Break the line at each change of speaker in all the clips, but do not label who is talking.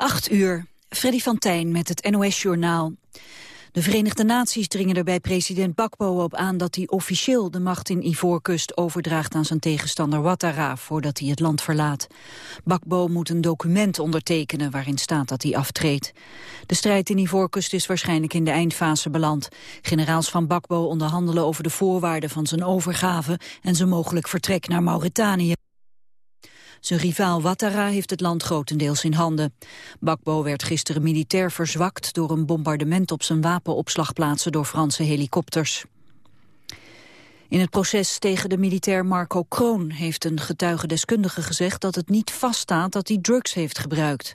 8 uur. Freddy van Tijn met het NOS-journaal. De Verenigde Naties dringen er bij president Bakbo op aan dat hij officieel de macht in Ivoorkust overdraagt aan zijn tegenstander Ouattara voordat hij het land verlaat. Bakbo moet een document ondertekenen waarin staat dat hij aftreedt. De strijd in Ivoorkust is waarschijnlijk in de eindfase beland. Generaals van Bakbo onderhandelen over de voorwaarden van zijn overgave en zijn mogelijk vertrek naar Mauritanië. Zijn rivaal Ouattara heeft het land grotendeels in handen. Bakbo werd gisteren militair verzwakt door een bombardement op zijn wapenopslagplaatsen door Franse helikopters. In het proces tegen de militair Marco Kroon heeft een getuigendeskundige gezegd dat het niet vaststaat dat hij drugs heeft gebruikt.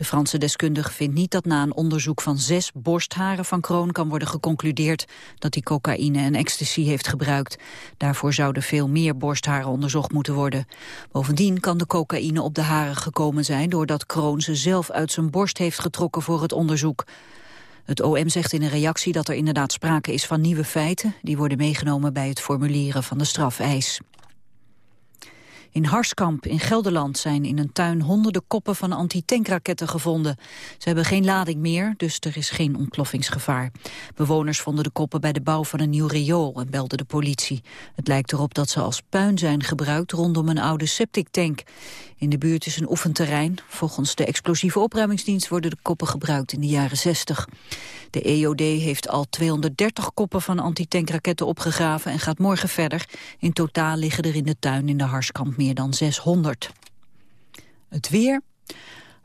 De Franse deskundige vindt niet dat na een onderzoek van zes borstharen van Kroon kan worden geconcludeerd dat hij cocaïne en ecstasy heeft gebruikt. Daarvoor zouden veel meer borstharen onderzocht moeten worden. Bovendien kan de cocaïne op de haren gekomen zijn doordat Kroon ze zelf uit zijn borst heeft getrokken voor het onderzoek. Het OM zegt in een reactie dat er inderdaad sprake is van nieuwe feiten. Die worden meegenomen bij het formuleren van de strafeis. In Harskamp in Gelderland zijn in een tuin honderden koppen van antitankraketten gevonden. Ze hebben geen lading meer, dus er is geen ontploffingsgevaar. Bewoners vonden de koppen bij de bouw van een nieuw riool en belden de politie. Het lijkt erop dat ze als puin zijn gebruikt rondom een oude septic tank. In de buurt is een oefenterrein. Volgens de explosieve opruimingsdienst worden de koppen gebruikt in de jaren 60. De EOD heeft al 230 koppen van antitankraketten opgegraven en gaat morgen verder. In totaal liggen er in de tuin in de Harskamp meer dan 600. Het weer.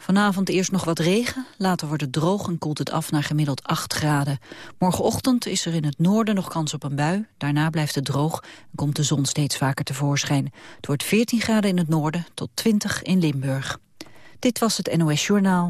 Vanavond eerst nog wat regen, later wordt het droog en koelt het af naar gemiddeld 8 graden. Morgenochtend is er in het noorden nog kans op een bui, daarna blijft het droog en komt de zon steeds vaker tevoorschijn. Het wordt 14 graden in het noorden tot 20 in Limburg. Dit was het NOS Journaal.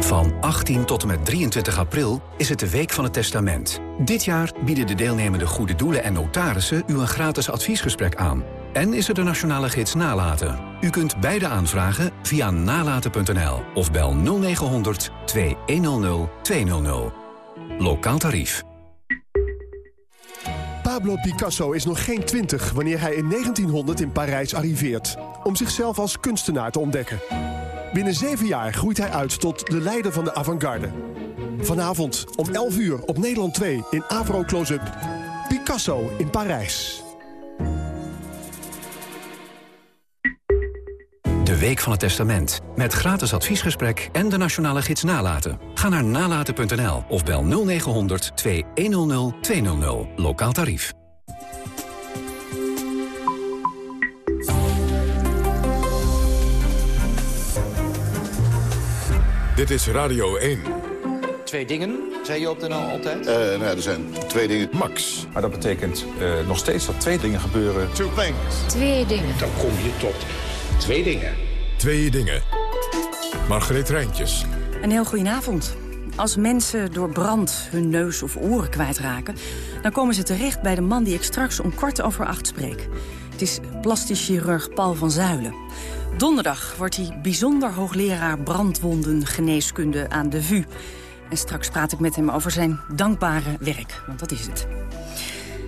Van 18 tot en met 23 april is het de Week van het Testament. Dit jaar bieden de deelnemende goede doelen en notarissen u een gratis adviesgesprek aan. En is er de nationale gids Nalaten. U kunt beide aanvragen via nalaten.nl of bel 0900 2100 200. Lokaal tarief.
Pablo Picasso is nog geen twintig wanneer hij in 1900 in Parijs arriveert... om zichzelf als kunstenaar te ontdekken. Binnen zeven jaar groeit hij uit tot de leider van de avant-garde. Vanavond om 11 uur op Nederland 2 in Avro Close-up. Picasso in Parijs.
De Week van het Testament. Met gratis adviesgesprek en de nationale gids Nalaten. Ga naar nalaten.nl of bel 0900 2100 200. Lokaal tarief.
Dit is Radio 1.
Twee dingen, zei je op de NL altijd?
Uh, nou, er zijn twee dingen.
Max.
Maar dat betekent uh, nog steeds dat twee dingen gebeuren.
Two things.
Twee dingen.
Dan kom je tot twee dingen.
Twee dingen. Margreet Rijntjes.
Een heel goedenavond. Als mensen door brand hun neus of oren kwijtraken... dan komen ze terecht bij de man die ik straks om kwart over acht spreek. Het is plastisch chirurg Paul van Zuilen. Donderdag wordt hij bijzonder hoogleraar brandwondengeneeskunde aan de VU. En straks praat ik met hem over zijn dankbare werk, want dat is het.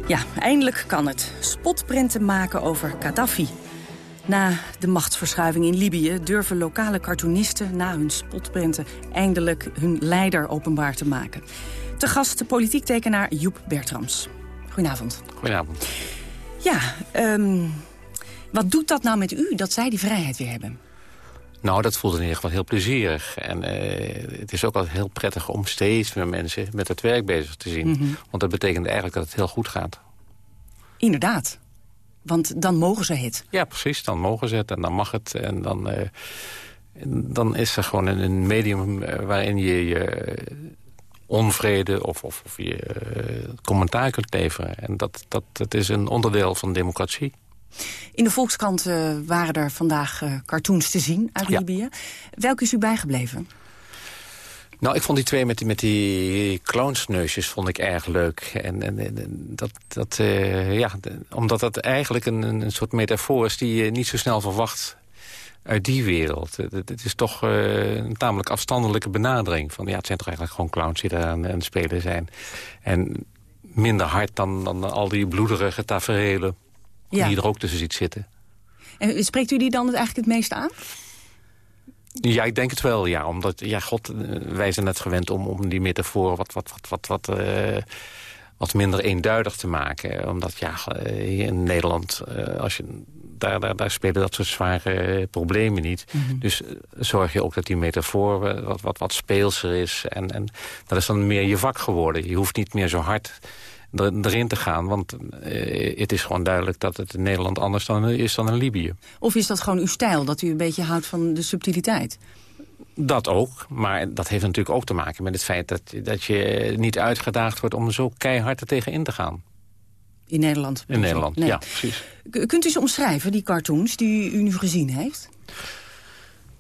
Ja, eindelijk kan het. Spotprenten maken over Gaddafi. Na de machtsverschuiving in Libië durven lokale cartoonisten... na hun spotprenten eindelijk hun leider openbaar te maken. Te gast de politiektekenaar Joep Bertrams. Goedenavond.
Goedenavond.
Ja, um, wat doet dat nou met u, dat zij die vrijheid weer hebben?
Nou, dat voelt in ieder geval heel plezierig. En uh, het is ook altijd heel prettig om steeds meer mensen met het werk bezig te zien. Mm -hmm. Want dat betekent eigenlijk dat het heel goed gaat.
Inderdaad. Want dan mogen ze het.
Ja, precies. Dan mogen ze het en dan mag het. En dan, uh, dan is er gewoon een medium eh, waarin je je onvrede of, of, of je commentaar kunt leveren. En dat, dat, dat is een onderdeel van democratie.
In de Volkskrant uh, waren er vandaag uh, cartoons te zien uit
Ja.
Libië. Welke is u bijgebleven?
Nou, ik vond die twee met die, met die clownsneusjes vond ik erg leuk. En, en, en dat, dat, eh, ja, omdat dat eigenlijk een, een soort metafoor is... die je niet zo snel verwacht uit die wereld. Het, is toch eh, een tamelijk afstandelijke benadering. Van, ja, het zijn toch eigenlijk gewoon clowns die daar aan, aan het spelen zijn. En minder hard dan, dan al die bloederige taferelen...
Ja.
die je er ook tussen ziet zitten.
En spreekt u die dan het eigenlijk het meest aan?
Ja, ik denk het wel, ja. Omdat, ja, god, eh, wij zijn net gewend om, om die metafoor wat, wat, wat, wat, wat, eh, wat minder eenduidig te maken. Omdat, ja, eh, hier in Nederland, als je, daar, daar, daar spelen dat soort zware problemen niet. Dus eh, zorg je ook dat die metafoor wat, wat, wat speelser is. En, en dat is dan meer je vak geworden. Je hoeft niet meer zo hard er- erin te gaan. Want eh, het is gewoon duidelijk dat het in Nederland anders dan, is dan in Libië.
Of is dat gewoon uw stijl, dat u een beetje houdt van de subtiliteit?
Dat ook, maar dat heeft natuurlijk ook te maken met het feit... dat, dat je niet uitgedaagd wordt om er zo keihard er tegen in te gaan.
In Nederland?
In? Nederland,
Nee.
ja, precies.
Kunt u ze omschrijven, die cartoons die u nu gezien heeft?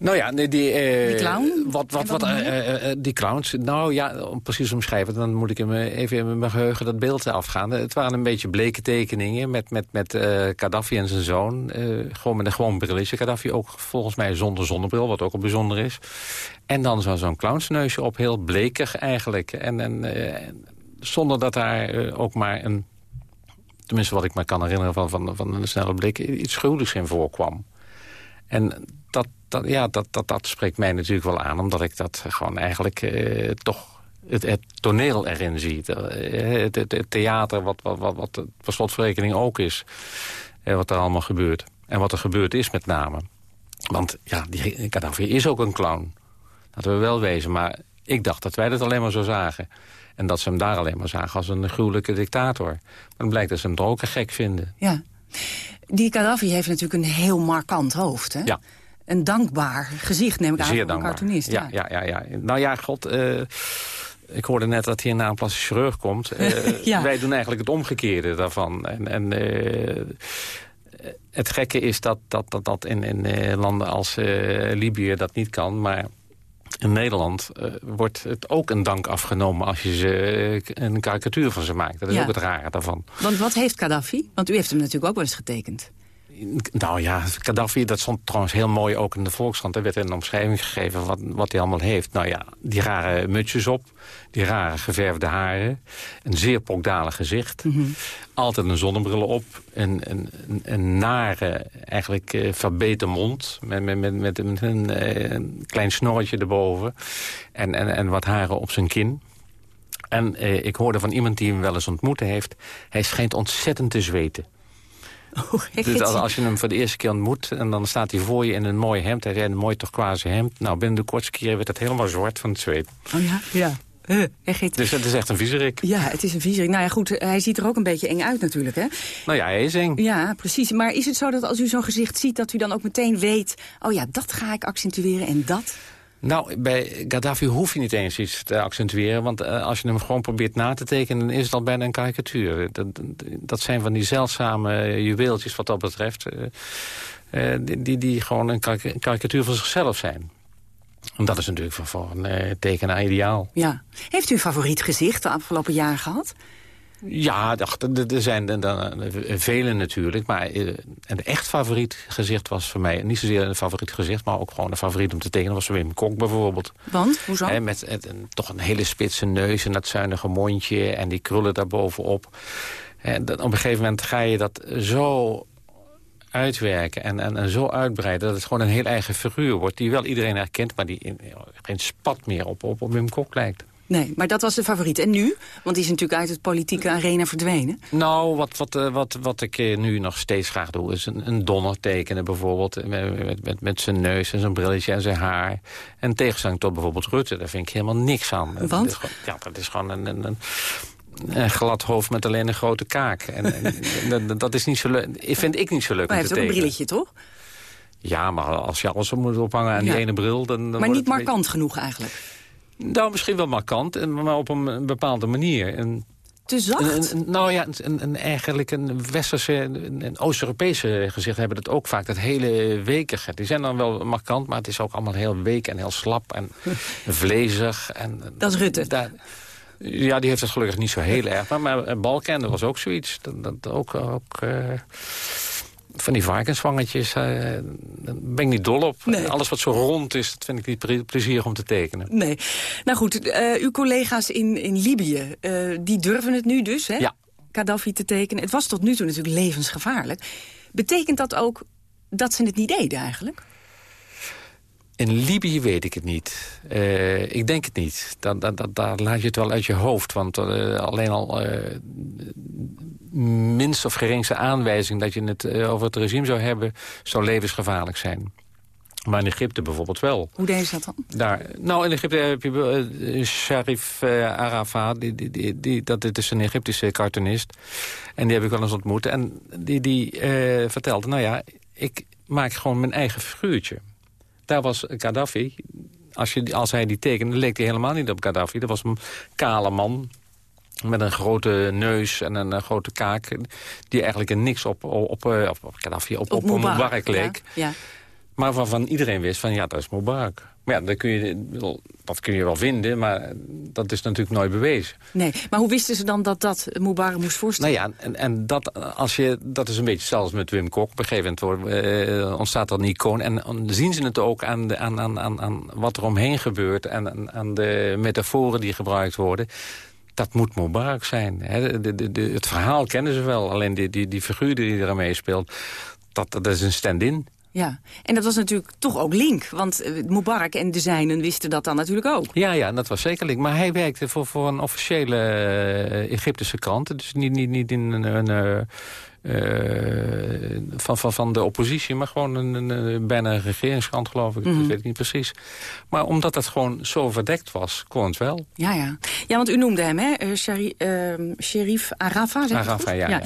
Nou ja, die, eh,
Die clown?
Wat, wat, wat, eh, eh, die clowns. Nou ja, om precies te omschrijven, dan moet ik even in mijn geheugen dat beeld afgaan. Het waren een beetje bleke tekeningen met, met, met Gaddafi en zijn zoon. gewoon met een gewoon brilletje. Gaddafi ook volgens mij zonder zonnebril, wat ook al bijzonder is. En dan zo- zo'n clownsneusje op, heel blekig eigenlijk. En, en zonder dat daar ook maar een... Tenminste, wat ik me kan herinneren van, van, van een snelle blik... iets gruwelijks in voorkwam. En dat, dat, ja, dat, dat, dat spreekt mij natuurlijk wel aan, omdat ik dat gewoon eigenlijk eh, toch het, het toneel erin zie. Eh, Het, het, het theater, wat, wat, wat, wat per slotverrekening ook is, eh, wat er allemaal gebeurt. En wat er gebeurd is met name. Want ja, die Gaddafi is ook een clown. Laten we wel wezen, maar ik dacht dat wij dat alleen maar zo zagen. En dat ze hem daar alleen maar zagen als een gruwelijke dictator. Maar dan blijkt dat ze hem toch ook een gek vinden.
Ja. Die Gaddafi heeft natuurlijk een heel markant hoofd, hè?
Ja.
Een dankbaar gezicht, neem ik aan,
Zeer
voor een cartoonist.
Ja, ja, ja, ja. Nou ja, god... eh, ik hoorde net dat hier na een plastisch chirurg komt. Eh,
Ja.
Wij doen eigenlijk het omgekeerde daarvan. En, en eh, het gekke is dat dat, dat, dat in, in landen als Libië dat niet kan. Maar in Nederland wordt het ook een dank afgenomen... als je ze, een karikatuur van ze maakt. Dat is
Ja.
ook het rare daarvan.
Want wat heeft Gaddafi? Want u heeft hem natuurlijk ook wel eens getekend.
Nou ja, Gaddafi, dat stond trouwens heel mooi ook in de Volkskrant. Er werd een omschrijving gegeven wat, wat hij allemaal heeft. Nou ja, die rare mutsjes op, die rare geverfde haren... een zeer pokdalig gezicht, altijd een zonnebril op... een, een, een, een nare, eigenlijk eh verbeten mond... met, met, met, met een, een, eh, een klein snorretje erboven en, en, en wat haren op zijn kin... En eh, ik hoorde van iemand die hem wel eens ontmoet heeft... hij schijnt ontzettend te zweten.
Oh,
Dus als, als je hem voor de eerste keer ontmoet en dan staat hij voor je in een mooi hemd. Hij zei een mooi turquoise hemd. Nou, binnen de kortste keer werd het helemaal zwart van het zweet.
Oh ja? Ja. Uh, echt.
Dus het is echt een viezerik.
Ja, het is een viezerik. Nou ja, goed, hij ziet er ook een beetje eng uit natuurlijk, hè?
Nou ja, hij is eng.
Ja, precies. Maar is het zo dat als u zo'n gezicht ziet... dat u dan ook meteen weet... oh ja, dat ga ik accentueren en dat?
Nou, bij Gaddafi hoef je niet eens iets te accentueren. Want uh, als je hem gewoon probeert na te tekenen... dan is het al bijna een karikatuur. Dat, dat zijn van die zeldzame juweeltjes wat dat betreft... Die, die, die gewoon een karikatuur van zichzelf zijn. En dat is natuurlijk voor, voor een tekenaar ideaal.
Ja. Heeft u een favoriet gezicht de afgelopen jaren gehad?
Ja, er zijn er vele natuurlijk. Maar een echt favoriet gezicht was voor mij... niet zozeer een favoriet gezicht, maar ook gewoon een favoriet om te tekenen... was Wim Kok bijvoorbeeld.
Want? Hoezo?
He, met een, toch een hele spitse neus en dat zuinige mondje... en die krullen daarbovenop. En dat, op een gegeven moment ga je dat zo uitwerken en, en, en zo uitbreiden... dat het gewoon een heel eigen figuur wordt... die wel iedereen herkent, maar die in, geen spat meer op, op, op Wim Kok lijkt.
Nee, maar dat was de favoriet. En nu? Want die is natuurlijk uit het politieke arena verdwenen.
Nou, wat, wat, wat, wat ik nu nog steeds graag doe... is een, een donner tekenen bijvoorbeeld. Met, met, met, met zijn neus en zijn brilletje en zijn haar. En tegenstelling tot bijvoorbeeld Rutte. Daar vind ik helemaal niks aan.
Want?
Dat is gewoon, ja, dat is gewoon een... een, een een glad hoofd met alleen een grote kaak. En, en dat is niet zo leuk. Vind ik niet zo leuk
maar
om te
tekenen.
Maar
hij heeft ook een brilletje, toch?
Ja, maar als je alles moet ophangen aan ja. die ene bril... Dan, dan
maar niet markant beetje... genoeg eigenlijk?
Nou, misschien wel markant, maar op een bepaalde manier. En
te zacht?
Een, nou ja, een, een, eigenlijk een westerse, een, Oost-Europese gezicht hebben dat ook vaak. Dat hele wekige. Die zijn dan wel markant, maar het is ook allemaal heel week en heel slap en vlezig. En,
dat is Rutte.
Daar, ja, die heeft het gelukkig niet zo heel erg. Maar, maar dat was ook zoiets. Dat, dat ook... ook uh, van die varkensvangetjes, uh, daar ben ik niet dol op.
Nee.
Alles wat zo rond is, dat vind ik niet plezierig om te tekenen.
Nee. Nou goed, uh, uw collega's in, in Libië, uh, die durven het nu dus, hè?
Ja.
Gaddafi te tekenen. Het was tot nu toe natuurlijk levensgevaarlijk. Betekent dat ook dat ze het niet deden eigenlijk?
In Libië weet ik het niet. Uh, ik denk het niet. Daar, daar, daar, laat je het wel uit je hoofd. Want uh, alleen al uh, minst of geringste aanwijzing... dat je het over het regime zou hebben... zou levensgevaarlijk zijn. Maar in Egypte bijvoorbeeld wel.
Hoe deed ze dat dan?
Daar, nou, in Egypte heb je Sharif Arafat. Die, die, die, die, dat is een Egyptische cartoonist. En die heb ik wel eens ontmoet. En die, die vertelde, nou ja, ik maak gewoon mijn eigen figuurtje. Daar was Gaddafi. Als, je, als hij die tekende, leek hij helemaal niet op Gaddafi. Dat was een kale man met een grote neus en een, een grote kaak... die eigenlijk in niks op, op, op, op Gaddafi, op, op, op Mubarak leek.
Ja, ja.
Maar waarvan iedereen wist van ja, dat is Mubarak. Maar ja, dat kun, je, dat kun je wel vinden, maar dat is natuurlijk nooit bewezen.
Nee, maar hoe wisten ze dan dat dat Mubarak moest voorstellen?
Nou ja, en, en dat, als je, dat is een beetje zelfs met Wim Kok. Op een gegeven moment uh, ontstaat er een icoon. En zien ze het ook aan, de, aan, aan, aan, aan wat er omheen gebeurt... en aan de metaforen die gebruikt worden dat moet Mubarak zijn. Hè. De, de, de, het verhaal kennen ze wel. Alleen die, die, die figuur die er mee speelt, dat, dat is een stand-in.
Ja, en dat was natuurlijk toch ook link. Want uh, Mubarak en de zijnen wisten dat dan natuurlijk ook.
Ja, ja, dat was zeker link. Maar hij werkte voor, voor een officiële uh, Egyptische krant. Dus niet, niet, niet in een... een uh, van, van, van de oppositie, maar gewoon een, een, een bijna een regeringskrant, geloof ik. Mm -hmm. Dat weet ik niet precies. Maar omdat het gewoon zo verdekt was, kon het wel.
Ja, ja. ja want u noemde hem, hè? Uh, Sharif, uh, Sherif Arafa,
ja.
ja. ja.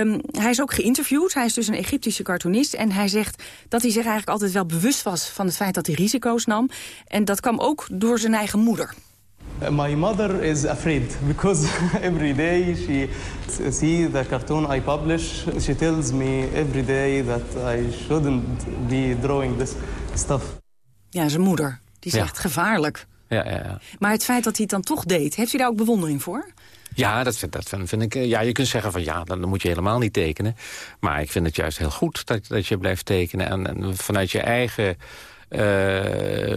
Um, hij is ook geïnterviewd. Hij is dus een Egyptische cartoonist. En hij zegt dat hij zich eigenlijk altijd wel bewust was van het feit dat hij risico's nam. En dat kwam ook door zijn eigen moeder.
My mother is afraid because every day she see the cartoon I publish. She tells me every day that I shouldn't be drawing this stuff.
Ja, zijn moeder. Die zegt ja. gevaarlijk.
Ja, ja, ja.
Maar het feit dat hij het dan toch deed, heeft u daar ook bewondering voor?
Ja, dat vind, dat vind ik. Ja, je kunt zeggen van ja, dan moet je helemaal niet tekenen. Maar ik vind het juist heel goed dat, dat je blijft tekenen. En, en vanuit je eigen uh,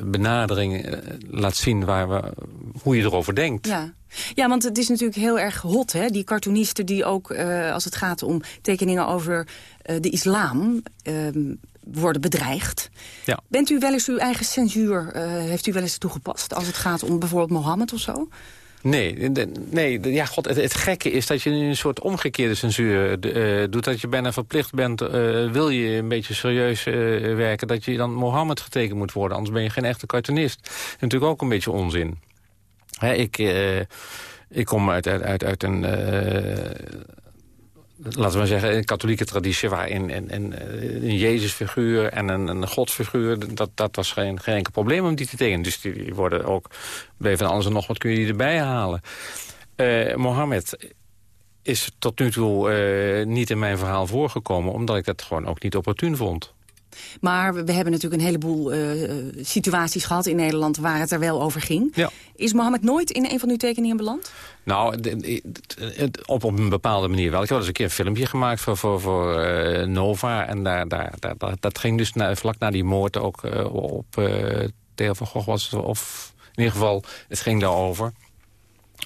benadering uh, laat zien waar we, hoe je erover denkt.
Ja. ja, want het is natuurlijk heel erg hot, hè? Die cartoonisten die ook, uh, als het gaat om tekeningen over de islam... ehm, worden bedreigd.
Ja.
Bent u wel eens uw eigen censuur, heeft u wel eens toegepast... als het gaat om bijvoorbeeld Mohammed of zo?
Nee, nee ja, God, het, gekke is dat je een soort omgekeerde censuur uh, doet. Dat je bijna verplicht bent, uh, wil je een beetje serieus werken... dat je dan Mohammed getekend moet worden. Anders ben je geen echte cartoonist. Dat is natuurlijk ook een beetje onzin. Hè, ik, ik kom uit, uit, uit, uit een laten we zeggen, een katholieke traditie... waarin een, een, een Jezusfiguur en een, een godsfiguur... Dat, dat was geen, geen enkel probleem om die te tekenen. Dus die worden ook bij van alles en nog wat kun je die erbij halen. Uh, Mohammed is tot nu toe uh, niet in mijn verhaal voorgekomen... omdat ik dat gewoon ook niet opportun vond.
Maar we hebben natuurlijk een heleboel uh, situaties gehad in Nederland... waar het er wel over ging.
Ja.
Is Mohammed nooit in een van uw tekeningen beland?
Nou, op, op een bepaalde manier wel. Ik heb eens een keer een filmpje gemaakt voor, voor, voor uh, Nova. En daar, daar, daar, dat ging dus na, vlak na die moord ook uh, op uh, Theo van Gogh. Was of in ieder geval, het ging daarover.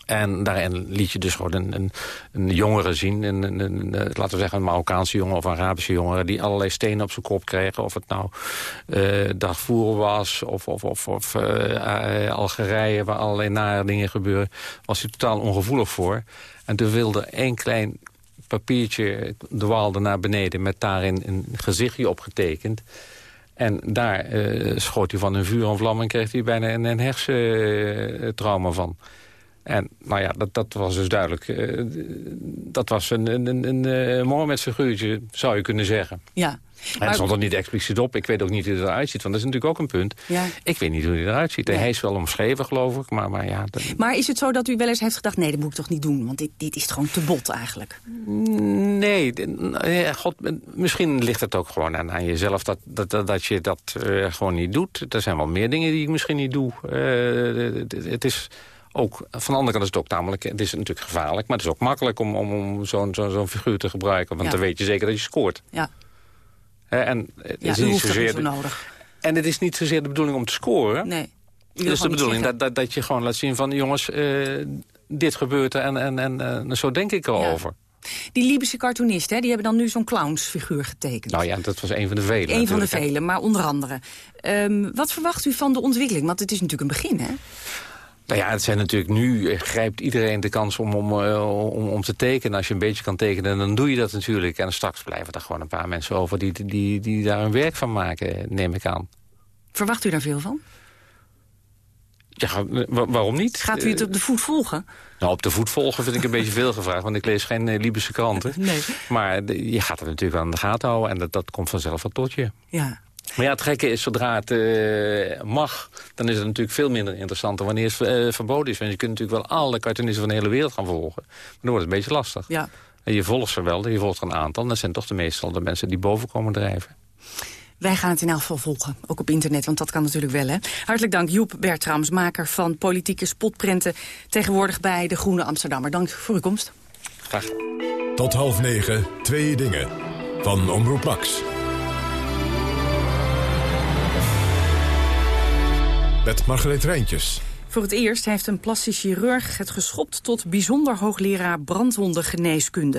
En daarin liet je dus gewoon een, een, jongere zien. Een, een, laten we zeggen een Marokkaanse jongen of een Arabische jongere... die allerlei stenen op zijn kop kregen. Of het nou uh, Darfur was of, of, of, of uh, Algerije... waar allerlei nare dingen gebeuren. Was hij totaal ongevoelig voor. En toen wilde één klein papiertje dwaalde naar beneden... met daarin een gezichtje opgetekend... En daar schoot hij van een vuur en vlam en kreeg hij bijna een, een hersentrauma van. En nou ja, dat, dat was dus duidelijk. Uh, dat was een, een, een, een Mohammed-figuurtje, zou je kunnen zeggen.
Ja,
Hij stond er niet expliciet op. Ik weet ook niet hoe hij eruit ziet. Want dat is natuurlijk ook een punt.
Ja.
Ik weet niet hoe hij eruit ziet. Hij is wel omschreven, geloof ik. Maar, maar, ja,
maar is het zo dat u wel eens heeft gedacht... nee, dat moet ik toch niet doen? Want dit, dit is gewoon te bot eigenlijk.
Nee, God, misschien ligt het ook gewoon aan, aan jezelf... Dat, dat, dat, dat je dat uh, gewoon niet doet. Er zijn wel meer dingen die ik misschien niet doe. Uh, het is ook, van de andere kant is het ook namelijk... het is natuurlijk gevaarlijk, maar het is ook makkelijk... om, om, om zo'n zo, zo figuur te gebruiken. Want dan weet je zeker dat je scoort.
Ja.
He, en het
ja,
is niet
zozeer zo nodig.
En het is niet zozeer de bedoeling om te scoren.
Nee.
Het is de bedoeling dat, dat, dat je gewoon laat zien van... jongens, uh, dit gebeurt er en, en, en uh, zo denk ik erover.
Ja. Die Libische cartoonisten, die hebben dan nu zo'n clownsfiguur getekend.
Nou ja, dat was een van de vele.
Een van de vele, maar onder andere. Um, wat verwacht u van de ontwikkeling? Want het is natuurlijk een begin, hè?
Nou ja, het zijn natuurlijk nu grijpt iedereen de kans om, om, om, om te tekenen. Als je een beetje kan tekenen, dan doe je dat natuurlijk. En straks blijven er gewoon een paar mensen over die, die, die daar een werk van maken, neem ik aan.
Verwacht u daar veel van?
Ja, waarom niet?
Gaat u het op de voet volgen?
Nou, op de voet volgen vind ik een beetje veel gevraagd, want ik lees geen uh, Libische kranten.
Nee.
Maar je gaat er natuurlijk aan de gaten houden en dat, dat komt vanzelf wel tot je.
Ja.
Maar ja, het gekke is, zodra het uh, mag, dan is het natuurlijk veel minder interessant dan wanneer het uh, verboden is. Want je kunt natuurlijk wel alle cartoonisten van de hele wereld gaan volgen. Maar dan wordt het een beetje lastig.
Ja.
En je volgt ze wel, je volgt er een aantal. Dat zijn toch de meestal de mensen die boven komen drijven.
Wij gaan het in elk geval volgen, ook op internet, want dat kan natuurlijk wel. Hè? Hartelijk dank Joep Bertrams, maker van politieke spotprenten... tegenwoordig bij De Groene Amsterdammer. Dank voor uw komst.
Graag.
Tot half negen, twee dingen. Van Omroep Max. Met Margreet Rijntjes.
Voor het eerst heeft een plastisch chirurg het geschopt tot bijzonder hoogleraar brandwondengeneeskunde.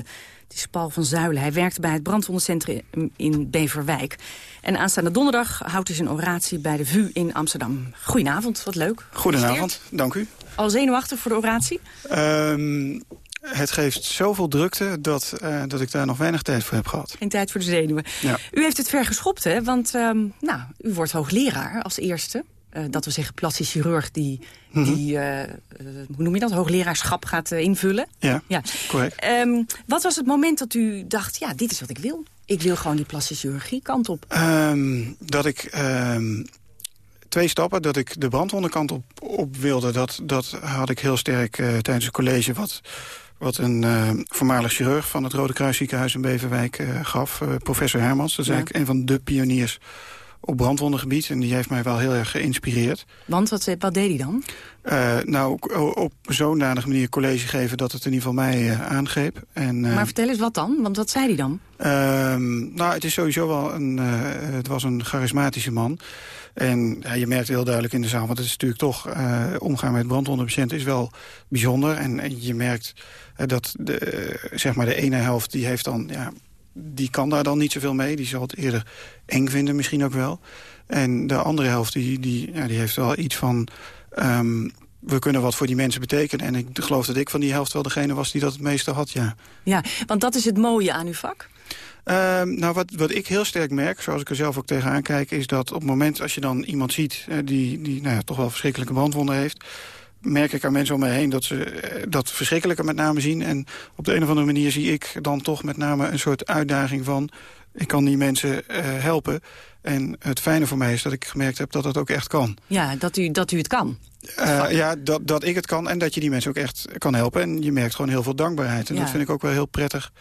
Het is Paul van Zuilen. Hij werkt bij het brandwondencentrum in Beverwijk. En aanstaande donderdag houdt hij zijn oratie bij de VU in Amsterdam. Goedenavond, wat leuk.
Goedenavond, dank u.
Al zenuwachtig voor de oratie?
Um, het geeft zoveel drukte dat, uh, dat ik daar nog weinig tijd voor heb gehad.
Geen tijd voor de zenuwen.
Ja.
U heeft het ver geschopt, hè? Want um, nou, u wordt hoogleraar als eerste. Uh, dat we zeggen plastisch chirurg die, mm -hmm. die uh, hoe noem je dat, hoogleraarschap gaat invullen.
Ja, ja. correct.
Um, wat was het moment dat u dacht, ja, dit is wat ik wil? Ik wil gewoon die plastische chirurgie kant op.
Um, dat ik twee stappen. Dat ik de brandwondenkant op, op wilde, dat, dat had ik heel sterk tijdens het college... wat, wat een uh, voormalig chirurg van het Rode Kruisziekenhuis in Beverwijk uh, gaf. professor Hermans, dat is ja. eigenlijk een van de pioniers op brandwondengebied. En die heeft mij wel heel erg geïnspireerd.
Want wat, wat deed hij dan?
Uh, nou, op zo'n danig manier college geven dat het in ieder geval mij uh, aangreep. En, uh,
maar vertel eens wat dan? Want wat zei hij dan?
nou, het is sowieso wel een... het was een charismatische man. En ja, je merkt heel duidelijk in de zaal... want het is natuurlijk toch... omgaan met brandwondenpatiënten is wel bijzonder. En, en je merkt dat de, zeg maar de ene helft... die heeft dan... Ja, die kan daar dan niet zoveel mee. Die zal het eerder eng vinden misschien ook wel. En de andere helft die, die, ja, die heeft wel iets van... Um, we kunnen wat voor die mensen betekenen. En ik geloof dat ik van die helft wel degene was die dat het meeste had, ja.
Ja, want dat is het mooie aan uw vak?
Um, nou, wat, wat ik heel sterk merk, zoals ik er zelf ook tegenaan kijk... is dat op het moment als je dan iemand ziet uh, die, die nou ja, toch wel verschrikkelijke brandwonden heeft merk ik aan mensen om me heen dat ze dat verschrikkelijke met name zien. En op de een of andere manier zie ik dan toch met name een soort uitdaging van... ik kan die mensen uh, helpen. En het fijne voor mij is dat ik gemerkt heb dat dat ook echt kan.
Ja, dat u, dat u het kan.
Uh, ja, dat, dat ik het kan en dat je die mensen ook echt kan helpen. En je merkt gewoon heel veel dankbaarheid. En
ja.
dat vind ik ook wel heel prettig.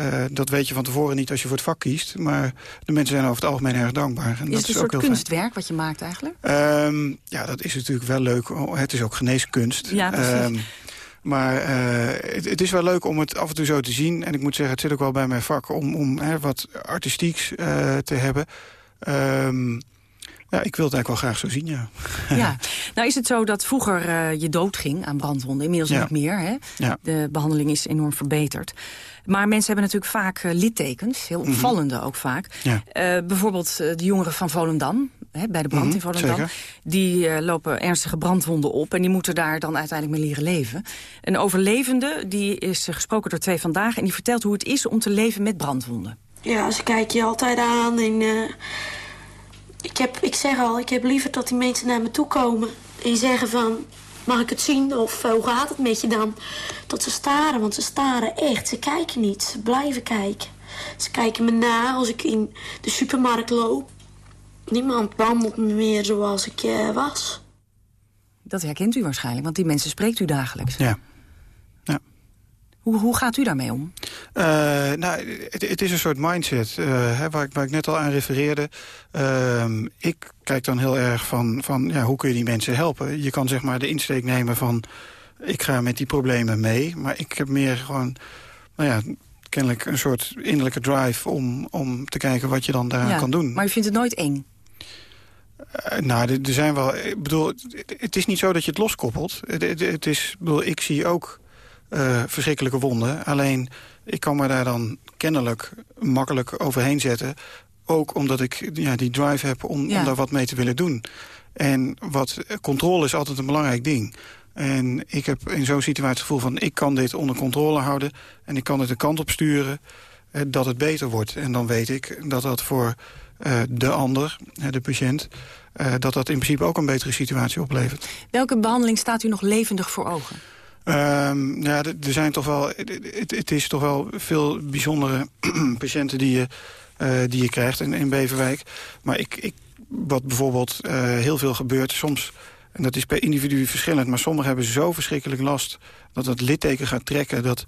Uh, dat weet je van tevoren niet als je voor het vak kiest. Maar de mensen zijn over het algemeen erg dankbaar. En
is
dat
het een
is
soort kunstwerk
fijn.
wat je maakt eigenlijk?
Um, ja, dat is natuurlijk wel leuk. Het is ook geneeskunst.
Ja, precies. Um,
maar uh, het, het, is wel leuk om het af en toe zo te zien. En ik moet zeggen, het zit ook wel bij mijn vak om, om hè, wat artistieks uh, te hebben. Um, ja, ik wil het eigenlijk wel graag zo zien, ja.
Ja, nou is het zo dat vroeger uh, je doodging aan brandwonden. Inmiddels
ja.
niet meer, hè?
Ja.
De behandeling is enorm verbeterd. Maar mensen hebben natuurlijk vaak uh, littekens, heel opvallende mm -hmm. ook vaak.
Ja.
Uh, bijvoorbeeld de jongeren van Volendam, hè, bij de brand
Mhm,
mm -hmm, in Volendam.
zeker.
Die lopen ernstige brandwonden op en die moeten daar dan uiteindelijk mee leren leven. Een overlevende, die is gesproken door Twee Vandaag... en die vertelt hoe het is om te leven met brandwonden.
Ja, ze kijken je altijd aan en... Ik, heb, ik zeg al, ik heb liever dat die mensen naar me toe komen en zeggen van... Mag ik het zien? Of uh, hoe gaat het met je dan? Dat ze staren, want ze staren echt. Ze kijken niet, ze blijven kijken. Ze kijken me na als ik in de supermarkt loop. Niemand behandelt me meer zoals ik uh, was.
Dat herkent u waarschijnlijk, want die mensen spreekt u dagelijks.
Ja.
Hoe, hoe gaat u daarmee om?
Uh, nou, het, het, is een soort mindset, uh, hè, waar, ik, waar, ik, net al aan refereerde. Uh, ik kijk dan heel erg van, van ja, hoe kun je die mensen helpen. Je kan zeg maar de insteek nemen van... ik ga met die problemen mee, maar ik heb meer gewoon... nou ja, kennelijk een soort innerlijke drive om, om te kijken wat je dan daaraan
ja,
kan doen.
Maar je vindt het nooit eng?
Uh, nou, er zijn wel... Ik bedoel, het is niet zo dat je het loskoppelt. Het, het, het is, bedoel, ik zie ook uh, verschrikkelijke wonden. Alleen, ik kan me daar dan kennelijk makkelijk overheen zetten. Ook omdat ik ja, die drive heb om, ja. om daar wat mee te willen doen. En wat controle is altijd een belangrijk ding. En ik heb in zo'n situatie het gevoel van... ik kan dit onder controle houden en ik kan het de kant op sturen... Eh, dat het beter wordt. En dan weet ik dat dat voor uh, de ander, de patiënt... Uh, dat dat in principe ook een betere situatie oplevert.
Welke behandeling staat u nog levendig voor ogen?
Um, ja, er zijn toch wel, het, het, is toch wel veel bijzondere patiënten die je, uh, die je krijgt in, in Beverwijk. Maar ik, ik, wat bijvoorbeeld uh, heel veel gebeurt, soms, en dat is per individu verschillend... maar sommigen hebben zo verschrikkelijk last dat het litteken gaat trekken... dat,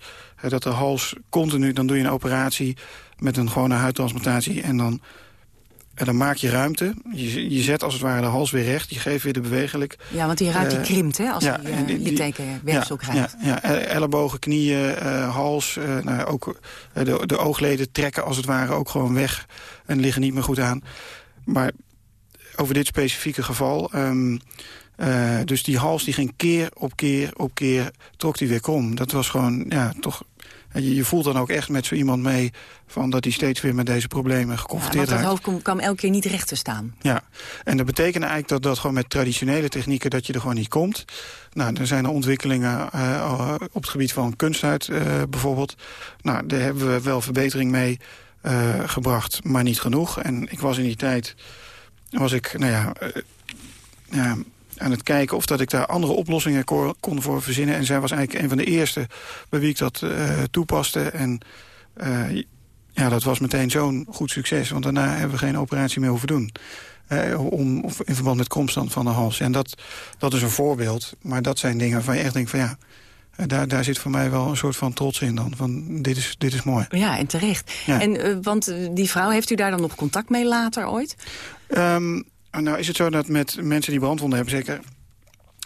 dat de hals continu, dan doe je een operatie met een gewone huidtransplantatie... en dan en dan maak je ruimte. Je, je zet als het ware de hals weer recht. Je geeft weer de bewegelijk.
Ja, want die ruimte uh, krimpt hè, als ja, je uh, littekenweefsel
ja,
krijgt.
Ja, ja, ellebogen, knieën, uh, hals. nou, ook de, de oogleden trekken als het ware ook gewoon weg. En liggen niet meer goed aan. Maar over dit specifieke geval... Um, dus die hals die ging keer op keer op keer trok die weer krom. Dat was gewoon ja, toch je, je voelt dan ook echt met zo iemand mee... Van dat hij steeds weer met deze problemen geconfronteerd
ja,
raakt.
Want dat hoofd kwam elke keer niet recht te staan.
Ja, en dat betekent eigenlijk dat, dat gewoon met traditionele technieken... dat je er gewoon niet komt. Nou, er zijn er ontwikkelingen uh, op het gebied van kunsthuid uh, bijvoorbeeld. Nou, daar hebben we wel verbetering mee uh, gebracht, maar niet genoeg. En ik was in die tijd... was ik, nou ja... ja aan het kijken of dat ik daar andere oplossingen kon, voor verzinnen. En zij was eigenlijk een van de eerste bij wie ik dat uh, toepaste. En uh, ja, dat was meteen zo'n goed succes. Want daarna hebben we geen operatie meer hoeven doen. Uh, om, of in verband met kromstand van de hals. En dat, dat is een voorbeeld. Maar dat zijn dingen waarvan je echt denkt van ja... Daar, daar zit voor mij wel een soort van trots in dan. Van dit is, dit is mooi.
Ja, en terecht. Ja. En, want die vrouw, heeft u daar dan nog contact mee later ooit?
Um, nou is het zo dat met mensen die brandwonden hebben... zeker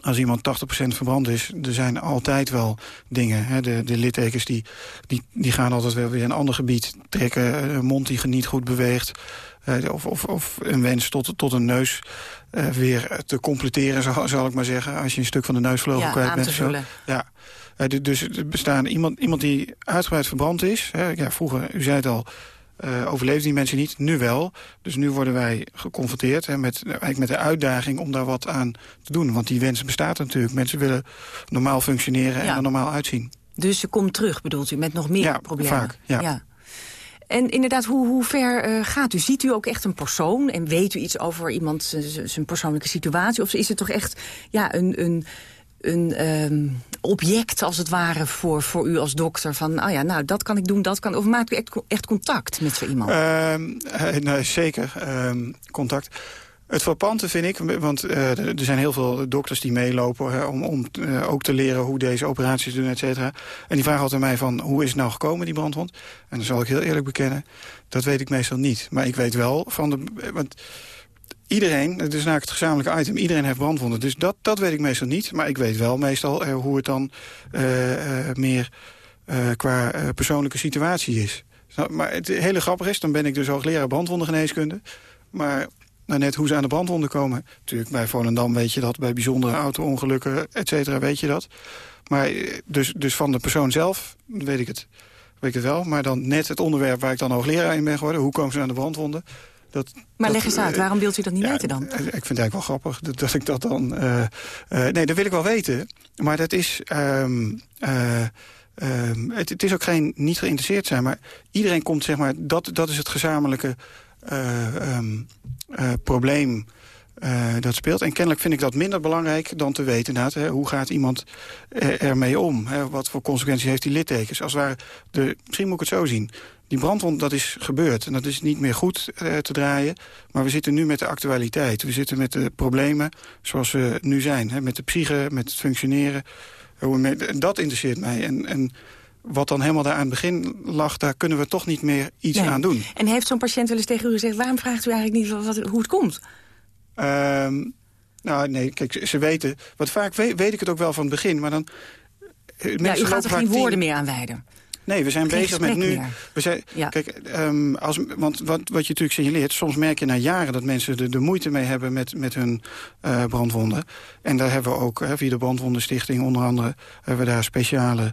als iemand 80% verbrand is, er zijn altijd wel dingen. Hè? De, de littekens die, die, die gaan altijd wel weer een ander gebied trekken. Een mond die niet goed beweegt. Uh, of, of, of een wens tot, tot een neus uh, weer te completeren, zal, zal ik maar zeggen. Als je een stuk van de neusvleugel
ja,
kwijt
bent.
Zo. Ja, uh, dus er bestaan iemand, iemand die uitgebreid verbrand is. Hè? Ja, vroeger, u zei het al, uh, overleefden die mensen niet. Nu wel. Dus nu worden wij geconfronteerd hè, met, eigenlijk met de uitdaging om daar wat aan te doen. Want die wens bestaat natuurlijk. Mensen willen normaal functioneren ja. en er normaal uitzien.
Dus ze komt terug, bedoelt u, met nog meer
ja,
problemen?
vaak, ja.
ja. En inderdaad, hoe, hoe ver uh, gaat u? Ziet u ook echt een persoon en weet u iets over iemand zijn persoonlijke situatie? Of is het toch echt ja, een... een een um, object, als het ware, voor, voor u als dokter? Van, oh ja, nou, dat kan ik doen, dat kan... Of maakt u echt, echt contact met zo iemand?
Um, nou, zeker, um, contact. Het frappante vind ik, want uh, er zijn heel veel dokters die meelopen... Hè, om, om uh, ook te leren hoe deze operaties doen, et cetera. En die vragen altijd mij van, hoe is het nou gekomen, die brandwond? En dan zal ik heel eerlijk bekennen, dat weet ik meestal niet. Maar ik weet wel van de... Want, Iedereen, het is eigenlijk het gezamenlijke item, iedereen heeft brandwonden. Dus dat, dat weet ik meestal niet. Maar ik weet wel meestal uh, hoe het dan uh, uh, meer qua persoonlijke situatie is. Maar het hele grappige is, dan ben ik dus hoogleraar brandwondengeneeskunde. Maar nou, net hoe ze aan de brandwonden komen. Natuurlijk, bij Volendam weet je dat, bij bijzondere auto-ongelukken, et cetera, weet je dat. Maar dus, dus van de persoon zelf weet ik het. Weet ik het wel, maar dan net het onderwerp waar ik dan hoogleraar in ben geworden. Hoe komen ze aan de brandwonden? Dat,
maar
dat,
leg eens uit, waarom wilt u dat niet
ja,
weten dan?
Ik vind het eigenlijk wel grappig dat, dat ik dat dan... Uh, uh, nee, dat wil ik wel weten. Maar dat is... Um, uh, um, het, het, is ook geen niet geïnteresseerd zijn. Maar iedereen komt, zeg maar... Dat, dat is het gezamenlijke um, probleem... Uh, dat speelt. En kennelijk vind ik dat minder belangrijk dan te weten. Hè, hoe gaat iemand er, ermee om? Hè, wat voor consequenties heeft die littekens? Als waar de, misschien moet ik het zo zien. Die brandwond, dat is gebeurd. En dat is niet meer goed uh, te draaien. Maar we zitten nu met de actualiteit. We zitten met de problemen zoals we nu zijn. Hè, met de psyche, met het functioneren. En dat interesseert mij. En, en wat dan helemaal daar aan het begin lag... daar kunnen we toch niet meer iets aan doen.
En heeft zo'n patiënt wel eens tegen u gezegd... waarom vraagt u eigenlijk niet wat, hoe het komt?
Um, nou, nee, kijk, ze weten... Wat vaak weet, weet, ik het ook wel van het begin, maar dan...
Ja, u gaat er geen woorden meer aan wijden.
Nee, we zijn bezig met nu... We zijn, ja. Kijk, um, als, want wat, wat je natuurlijk signaleert... soms merk je na jaren dat mensen er de moeite mee hebben met, met hun uh, brandwonden. En daar hebben we ook, hè, via de Brandwondenstichting onder andere... hebben we daar speciale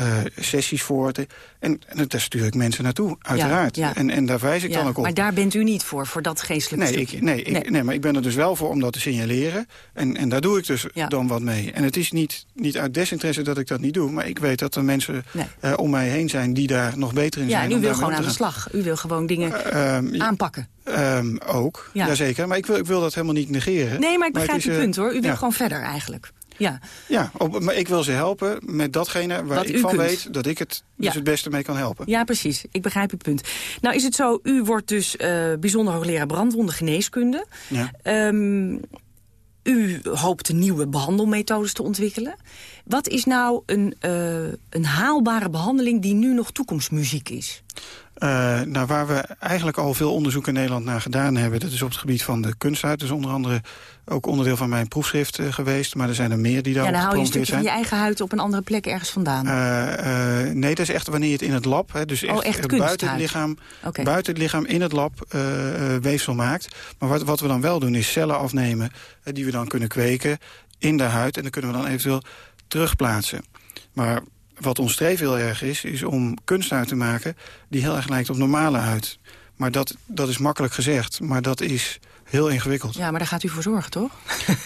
uh, sessies voor. Te, en, en daar stuur ik mensen naartoe, uiteraard.
Ja,
En, en daar wijs ik dan ook op.
Maar daar bent u niet voor, voor dat geestelijke
nee, ik, nee, ik, nee. maar ik ben er dus wel voor om dat te signaleren. En, en daar doe ik dus dan wat mee. En het is niet, niet uit desinteresse dat ik dat niet doe. Maar ik weet dat er mensen uh, om mij heen zijn die daar nog beter in zijn.
Ja, en u wil gewoon aan de slag. U wil gewoon dingen uh, um, aanpakken.
Um, ook, ja. jazeker. Maar ik wil, ik wil dat helemaal niet negeren.
Nee, maar ik begrijp maar uw punt hoor. U wil gewoon verder eigenlijk. Ja,
ja maar ik wil ze helpen met datgene waar ik van
kunt.
weet... dat ik het dus het beste mee kan helpen.
Ja, precies. Ik begrijp uw punt. Nou is het zo, u wordt dus uh, bijzonder hoogleraar brandwondengeneeskunde.
Ja.
Um, u hoopt nieuwe behandelmethodes te ontwikkelen. Wat is nou een, uh, een haalbare behandeling die nu nog toekomstmuziek is?
Uh, nou, waar we eigenlijk al veel onderzoek in Nederland naar gedaan hebben... dat is op het gebied van de kunsthuid. Dat is onder andere ook onderdeel van mijn proefschrift uh, geweest. Maar er zijn er meer die daarop
Ja, dan hou je een stukje
zijn.
van je eigen huid op een andere plek ergens vandaan.
Uh, nee, dat is echt wanneer je het in het lab... Hè, dus echt,
oh, echt
buiten, het lichaam,
okay.
buiten het lichaam in het lab weefsel maakt. Maar wat, wat we dan wel doen is cellen afnemen... die we dan kunnen kweken in de huid. En dan kunnen we dan eventueel terugplaatsen. Maar wat ons streven heel erg is, is om kunsthuid te maken... die heel erg lijkt op normale huid. Maar dat, dat is makkelijk gezegd, maar dat is heel ingewikkeld.
Ja, maar daar gaat u voor zorgen, toch?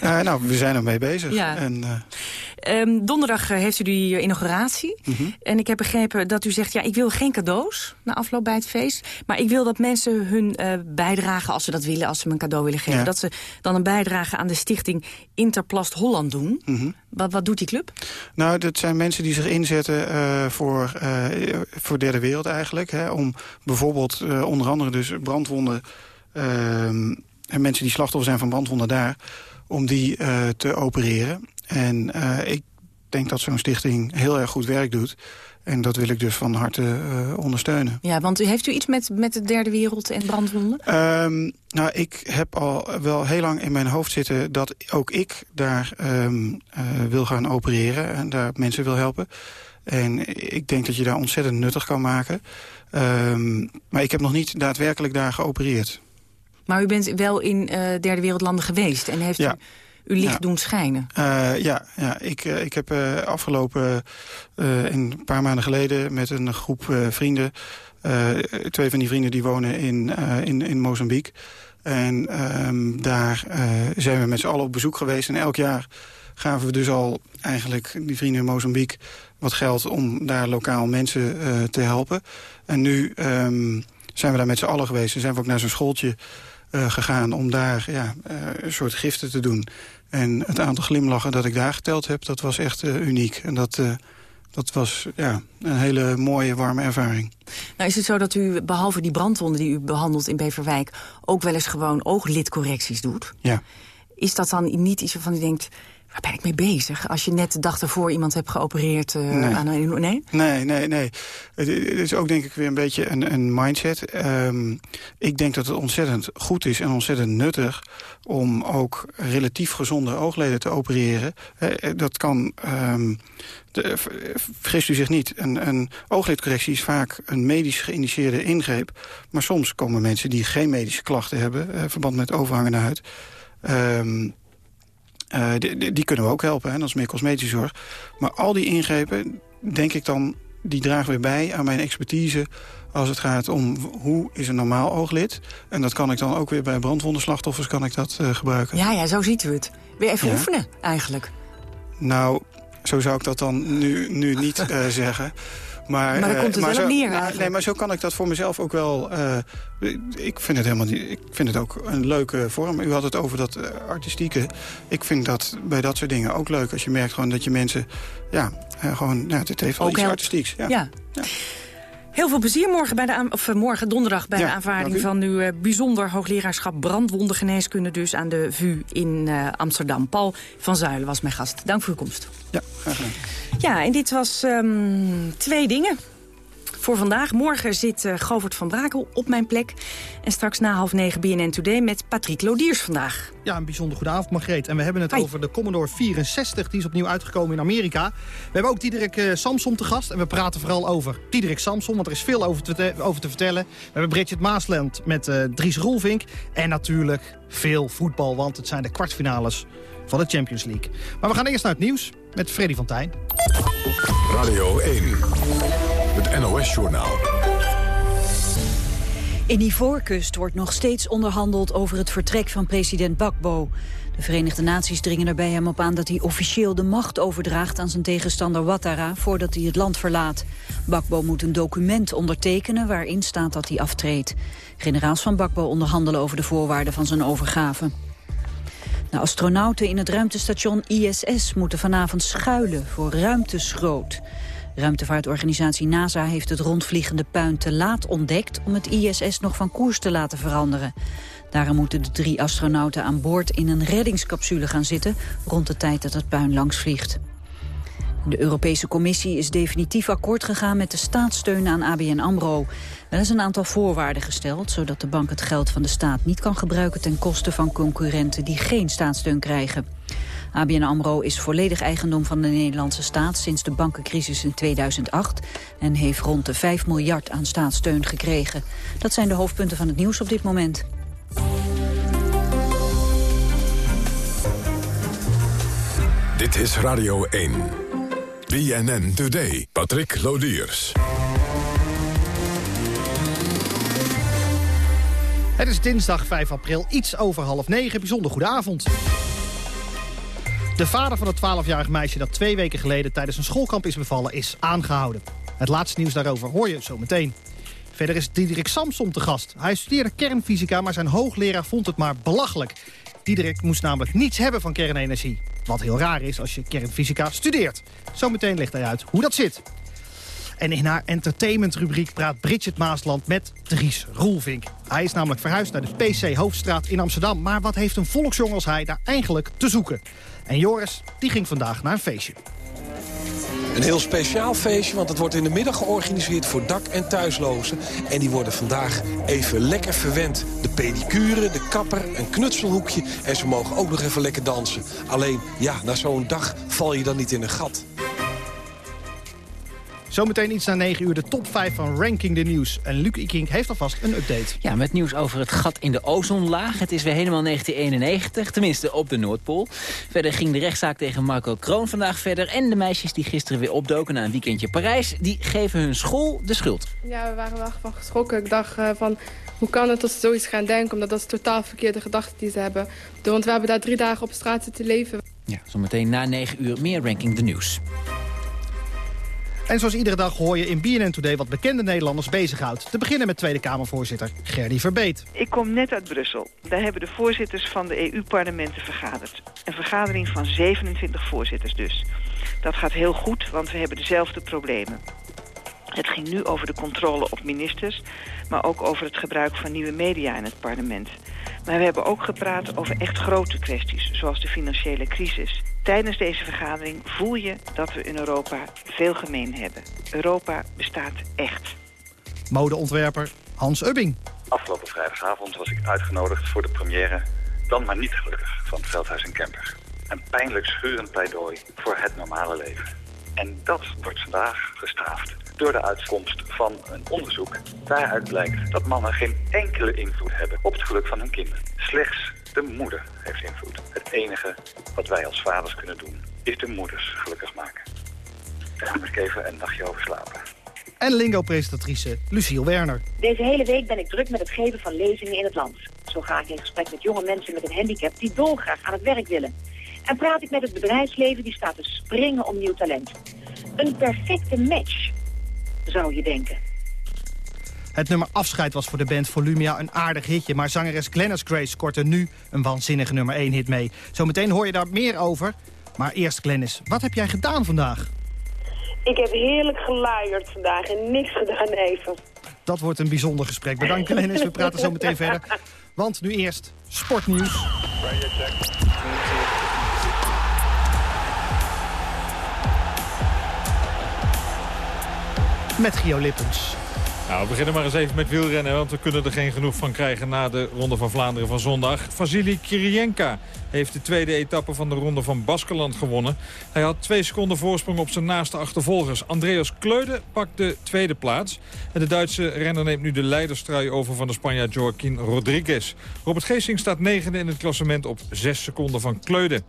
Uh, nou, we zijn ermee bezig.
Ja.
En, uh...
um, donderdag uh, heeft u die inauguratie.
Mm -hmm.
En ik heb begrepen dat u zegt... ja, ik wil geen cadeaus na afloop bij het feest. Maar ik wil dat mensen hun bijdrage, als ze dat willen... als ze me een cadeau willen geven...
Ja.
dat ze dan een bijdrage aan de stichting Interplast Holland doen.
Mm -hmm.
wat, wat doet die club?
Nou, dat zijn mensen die zich inzetten voor, voor derde wereld eigenlijk. Hè, om bijvoorbeeld onder andere dus brandwonden... Ehm, en mensen die slachtoffer zijn van brandwonden daar... om die uh, te opereren. En uh, ik denk dat zo'n stichting heel erg goed werk doet. En dat wil ik dus van harte uh, ondersteunen.
Ja, want heeft u iets met, met de derde wereld en brandwonden?
Um, nou, ik heb al wel heel lang in mijn hoofd zitten... dat ook ik daar um, wil gaan opereren en daar mensen wil helpen. En ik denk dat je daar ontzettend nuttig kan maken. Um, maar ik heb nog niet daadwerkelijk daar geopereerd.
Maar u bent wel in uh, derde wereldlanden geweest en heeft
ja.
u uw licht
ja.
doen schijnen?
Uh, ja, ja, ik, uh, ik heb afgelopen een paar maanden geleden met een groep vrienden... twee van die vrienden die wonen in, in, in Mozambique. En um, daar zijn we met z'n allen op bezoek geweest. En elk jaar gaven we dus al eigenlijk die vrienden in Mozambique wat geld... om daar lokaal mensen te helpen. En nu um, zijn we daar met z'n allen geweest. En zijn we ook naar zo'n schooltje uh, gegaan om daar ja, uh, een soort giften te doen. En het aantal glimlachen dat ik daar geteld heb, dat was echt uh, uniek. En dat, dat was ja, een hele mooie, warme ervaring.
Nou is het zo dat u, behalve die brandwonden die u behandelt in Beverwijk... ook wel eens gewoon ooglidcorrecties doet?
Ja.
Is dat dan niet iets waarvan u denkt... Waar ben ik mee bezig? Als je net de dag ervoor iemand hebt geopereerd uh,
nee.
aan een... Nee?
Nee, nee, nee. Het, het, is ook denk ik weer een beetje een, een mindset. Um, ik denk dat het ontzettend goed is en ontzettend nuttig... om ook relatief gezonde oogleden te opereren. He, dat kan... Um, de, vergist u zich niet. Een, een ooglidcorrectie is vaak een medisch geïnitieerde ingreep. Maar soms komen mensen die geen medische klachten hebben... Uh, verband met overhangende huid... Um, Uh, die, die, kunnen we ook helpen, hè? dat is meer cosmetische zorg. Maar al die ingrepen, denk ik dan, die dragen weer bij aan mijn expertise... als het gaat om hoe is een normaal ooglid. En dat kan ik dan ook weer bij brandwondenslachtoffers kan ik dat uh, gebruiken.
Ja, ja, zo ziet u het. Weer even ja. oefenen, eigenlijk.
Nou, zo zou ik dat dan nu, nu niet uh, zeggen... Maar,
maar dan komt het
maar
wel
zo,
neer
nou, Nee, maar zo kan ik dat voor mezelf ook wel... Uh, ik vind het helemaal niet... Ik vind het ook een leuke vorm. U had het over dat uh, artistieke. Ik vind dat bij dat soort dingen ook leuk. Als je merkt gewoon dat je mensen... Ja, uh, gewoon... Ja, het heeft wel
ook
iets
helpt.
artistieks. Ja.
ja.
ja.
Heel veel plezier morgen, bij de of, eh, morgen donderdag bij
Ja,
de aanvaarding van uw eh, bijzonder hoogleraarschap brandwondengeneeskunde dus aan de VU in eh, Amsterdam. Paul van Zuilen was mijn gast. Dank voor uw komst.
Ja, graag gedaan.
Ja, en dit was ehm, twee dingen voor vandaag. Morgen zit eh, Govert van Brakel op mijn plek. En straks na half negen BNN Today met Patrick Lodiers vandaag.
Ja, een bijzonder goede avond, Margreet. En we hebben het over de Commodore 64. Die is opnieuw uitgekomen in Amerika. We hebben ook Diederik eh, Samsom te gast. En we praten vooral over Diederik Samsom, want er is veel over te, over te vertellen. We hebben Bridget Maasland met eh, Dries Roelvink. En natuurlijk veel voetbal, want het zijn de kwartfinales van de Champions League. Maar we gaan eerst naar het nieuws met Freddy van Tijn.
Radio 1. Het NOS-journaal.
In Ivoorkust wordt nog steeds onderhandeld over het vertrek van president Bakbo. De Verenigde Naties dringen er bij hem op aan dat hij officieel de macht overdraagt aan zijn tegenstander Ouattara voordat hij het land verlaat. Bakbo moet een document ondertekenen waarin staat dat hij aftreedt. Generaals van Bakbo onderhandelen over de voorwaarden van zijn overgave. De astronauten in het ruimtestation ISS moeten vanavond schuilen voor ruimteschroot. Ruimtevaartorganisatie NASA heeft het rondvliegende puin te laat ontdekt om het ISS nog van koers te laten veranderen. Daarom moeten de drie astronauten aan boord in een reddingscapsule gaan zitten rond de tijd dat het puin langs vliegt. De Europese Commissie is definitief akkoord gegaan met de staatssteun aan ABN AMRO. Er is een aantal voorwaarden gesteld, zodat de bank het geld van de staat niet kan gebruiken ten koste van concurrenten die geen staatssteun krijgen. ABN AMRO is volledig eigendom van de Nederlandse staat sinds de bankencrisis in 2008 en heeft rond de 5 miljard aan staatssteun gekregen. Dat zijn de hoofdpunten van het nieuws op dit moment.
Dit is Radio 1. BNN Today. Patrick Lodiers.
Het is dinsdag 5 april, iets over half negen. Bijzonder goede avond. De vader van het 12-jarig meisje dat twee weken geleden tijdens een schoolkamp is bevallen is aangehouden. Het laatste nieuws daarover hoor je zo meteen. Verder is Diederik Samsom te gast. Hij studeerde kernfysica, maar zijn hoogleraar vond het maar belachelijk. Diederik moest namelijk niets hebben van kernenergie. Wat heel raar is als je kernfysica studeert. Zometeen legt hij uit hoe dat zit. En in haar entertainmentrubriek praat Bridget Maasland met Dries Roelvink. Hij is namelijk verhuisd naar de PC Hoofdstraat in Amsterdam. Maar wat heeft een volksjong als hij daar eigenlijk te zoeken? En Joris, die ging vandaag naar een feestje.
Een heel speciaal feestje, want het wordt in de middag georganiseerd voor dak- en thuislozen. En die worden vandaag even lekker verwend. De pedicure, de kapper, een knutselhoekje en ze mogen ook nog even lekker dansen. Alleen, ja, na zo'n dag val je dan niet in een gat.
Zometeen iets na 9 uur de top 5 van Ranking the News. En Luc Ikink heeft alvast een update.
Ja, met nieuws over het gat in de ozonlaag. Het is weer helemaal 1991, tenminste op de Noordpool. Verder ging de rechtszaak tegen Marco Kroon vandaag verder. En de meisjes die gisteren weer opdoken na een weekendje Parijs... die geven hun school de schuld.
Ja, we waren wel van geschrokken. Ik dacht eh, van, hoe kan het dat ze zoiets gaan denken? Omdat dat is totaal verkeerde gedachten die ze hebben. Want we hebben daar drie dagen op straat zitten leven.
Ja, zometeen na 9 uur meer Ranking the News.
En zoals iedere dag hoor je in BNN Today wat bekende Nederlanders bezighoudt. Te beginnen met Tweede Kamervoorzitter Gerdy Verbeet.
Ik kom net uit Brussel. Daar hebben de voorzitters van de EU-parlementen vergaderd. Een vergadering van 27 voorzitters dus. Dat gaat heel goed, want we hebben dezelfde problemen. Het ging nu over de controle op ministers, maar ook over het gebruik van nieuwe media in het parlement. Maar we hebben ook gepraat over echt grote kwesties, zoals de financiële crisis. Tijdens deze vergadering voel je dat we in Europa veel gemeen hebben. Europa bestaat echt.
Modeontwerper Hans Ubbing.
Afgelopen vrijdagavond was ik uitgenodigd voor de première... Dan maar niet gelukkig van Veldhuis en Kemper. Een pijnlijk schurend pleidooi voor het normale leven. En dat wordt vandaag gestraft door de uitkomst van een onderzoek. Daaruit blijkt dat mannen geen enkele invloed hebben op het geluk van hun kinderen. Slechts de moeder heeft invloed. Het enige wat wij als vaders kunnen doen, is de moeders gelukkig maken. Daar moet ik even een nachtje over slapen.
En lingo-presentatrice Luciel Werner.
Deze hele week ben ik druk met het geven van lezingen in het land. Zo ga ik in gesprek met jonge mensen met een handicap die dolgraag aan het werk willen. En praat ik met het bedrijfsleven die staat te springen om nieuw talent. Een perfecte match, zou je denken.
Het nummer Afscheid was voor de band Volumia een aardig hitje... maar zangeres Glennis Grace scoort er nu een waanzinnige nummer 1 hit mee. Zometeen hoor je daar meer over. Maar eerst Glennis, wat heb jij gedaan vandaag?
Ik heb heerlijk geluierd vandaag en niks gedaan even.
Dat wordt een bijzonder gesprek. Bedankt Lenis, we praten zo meteen verder. Want nu eerst sportnieuws. Met Gio Lippens.
Nou, we beginnen maar eens even met wielrennen, want we kunnen er geen genoeg van krijgen na de Ronde van Vlaanderen van zondag. Vasily Kirienka heeft de tweede etappe van de Ronde van Baskeland gewonnen. Hij had twee seconden voorsprong op zijn naaste achtervolgers. Andreas Kleude pakt de tweede plaats. En de Duitse renner neemt nu de leiderstrui over van de Spanjaard Joaquin Rodriguez. Robert Geesing staat negende in het klassement op zes seconden van Kleude.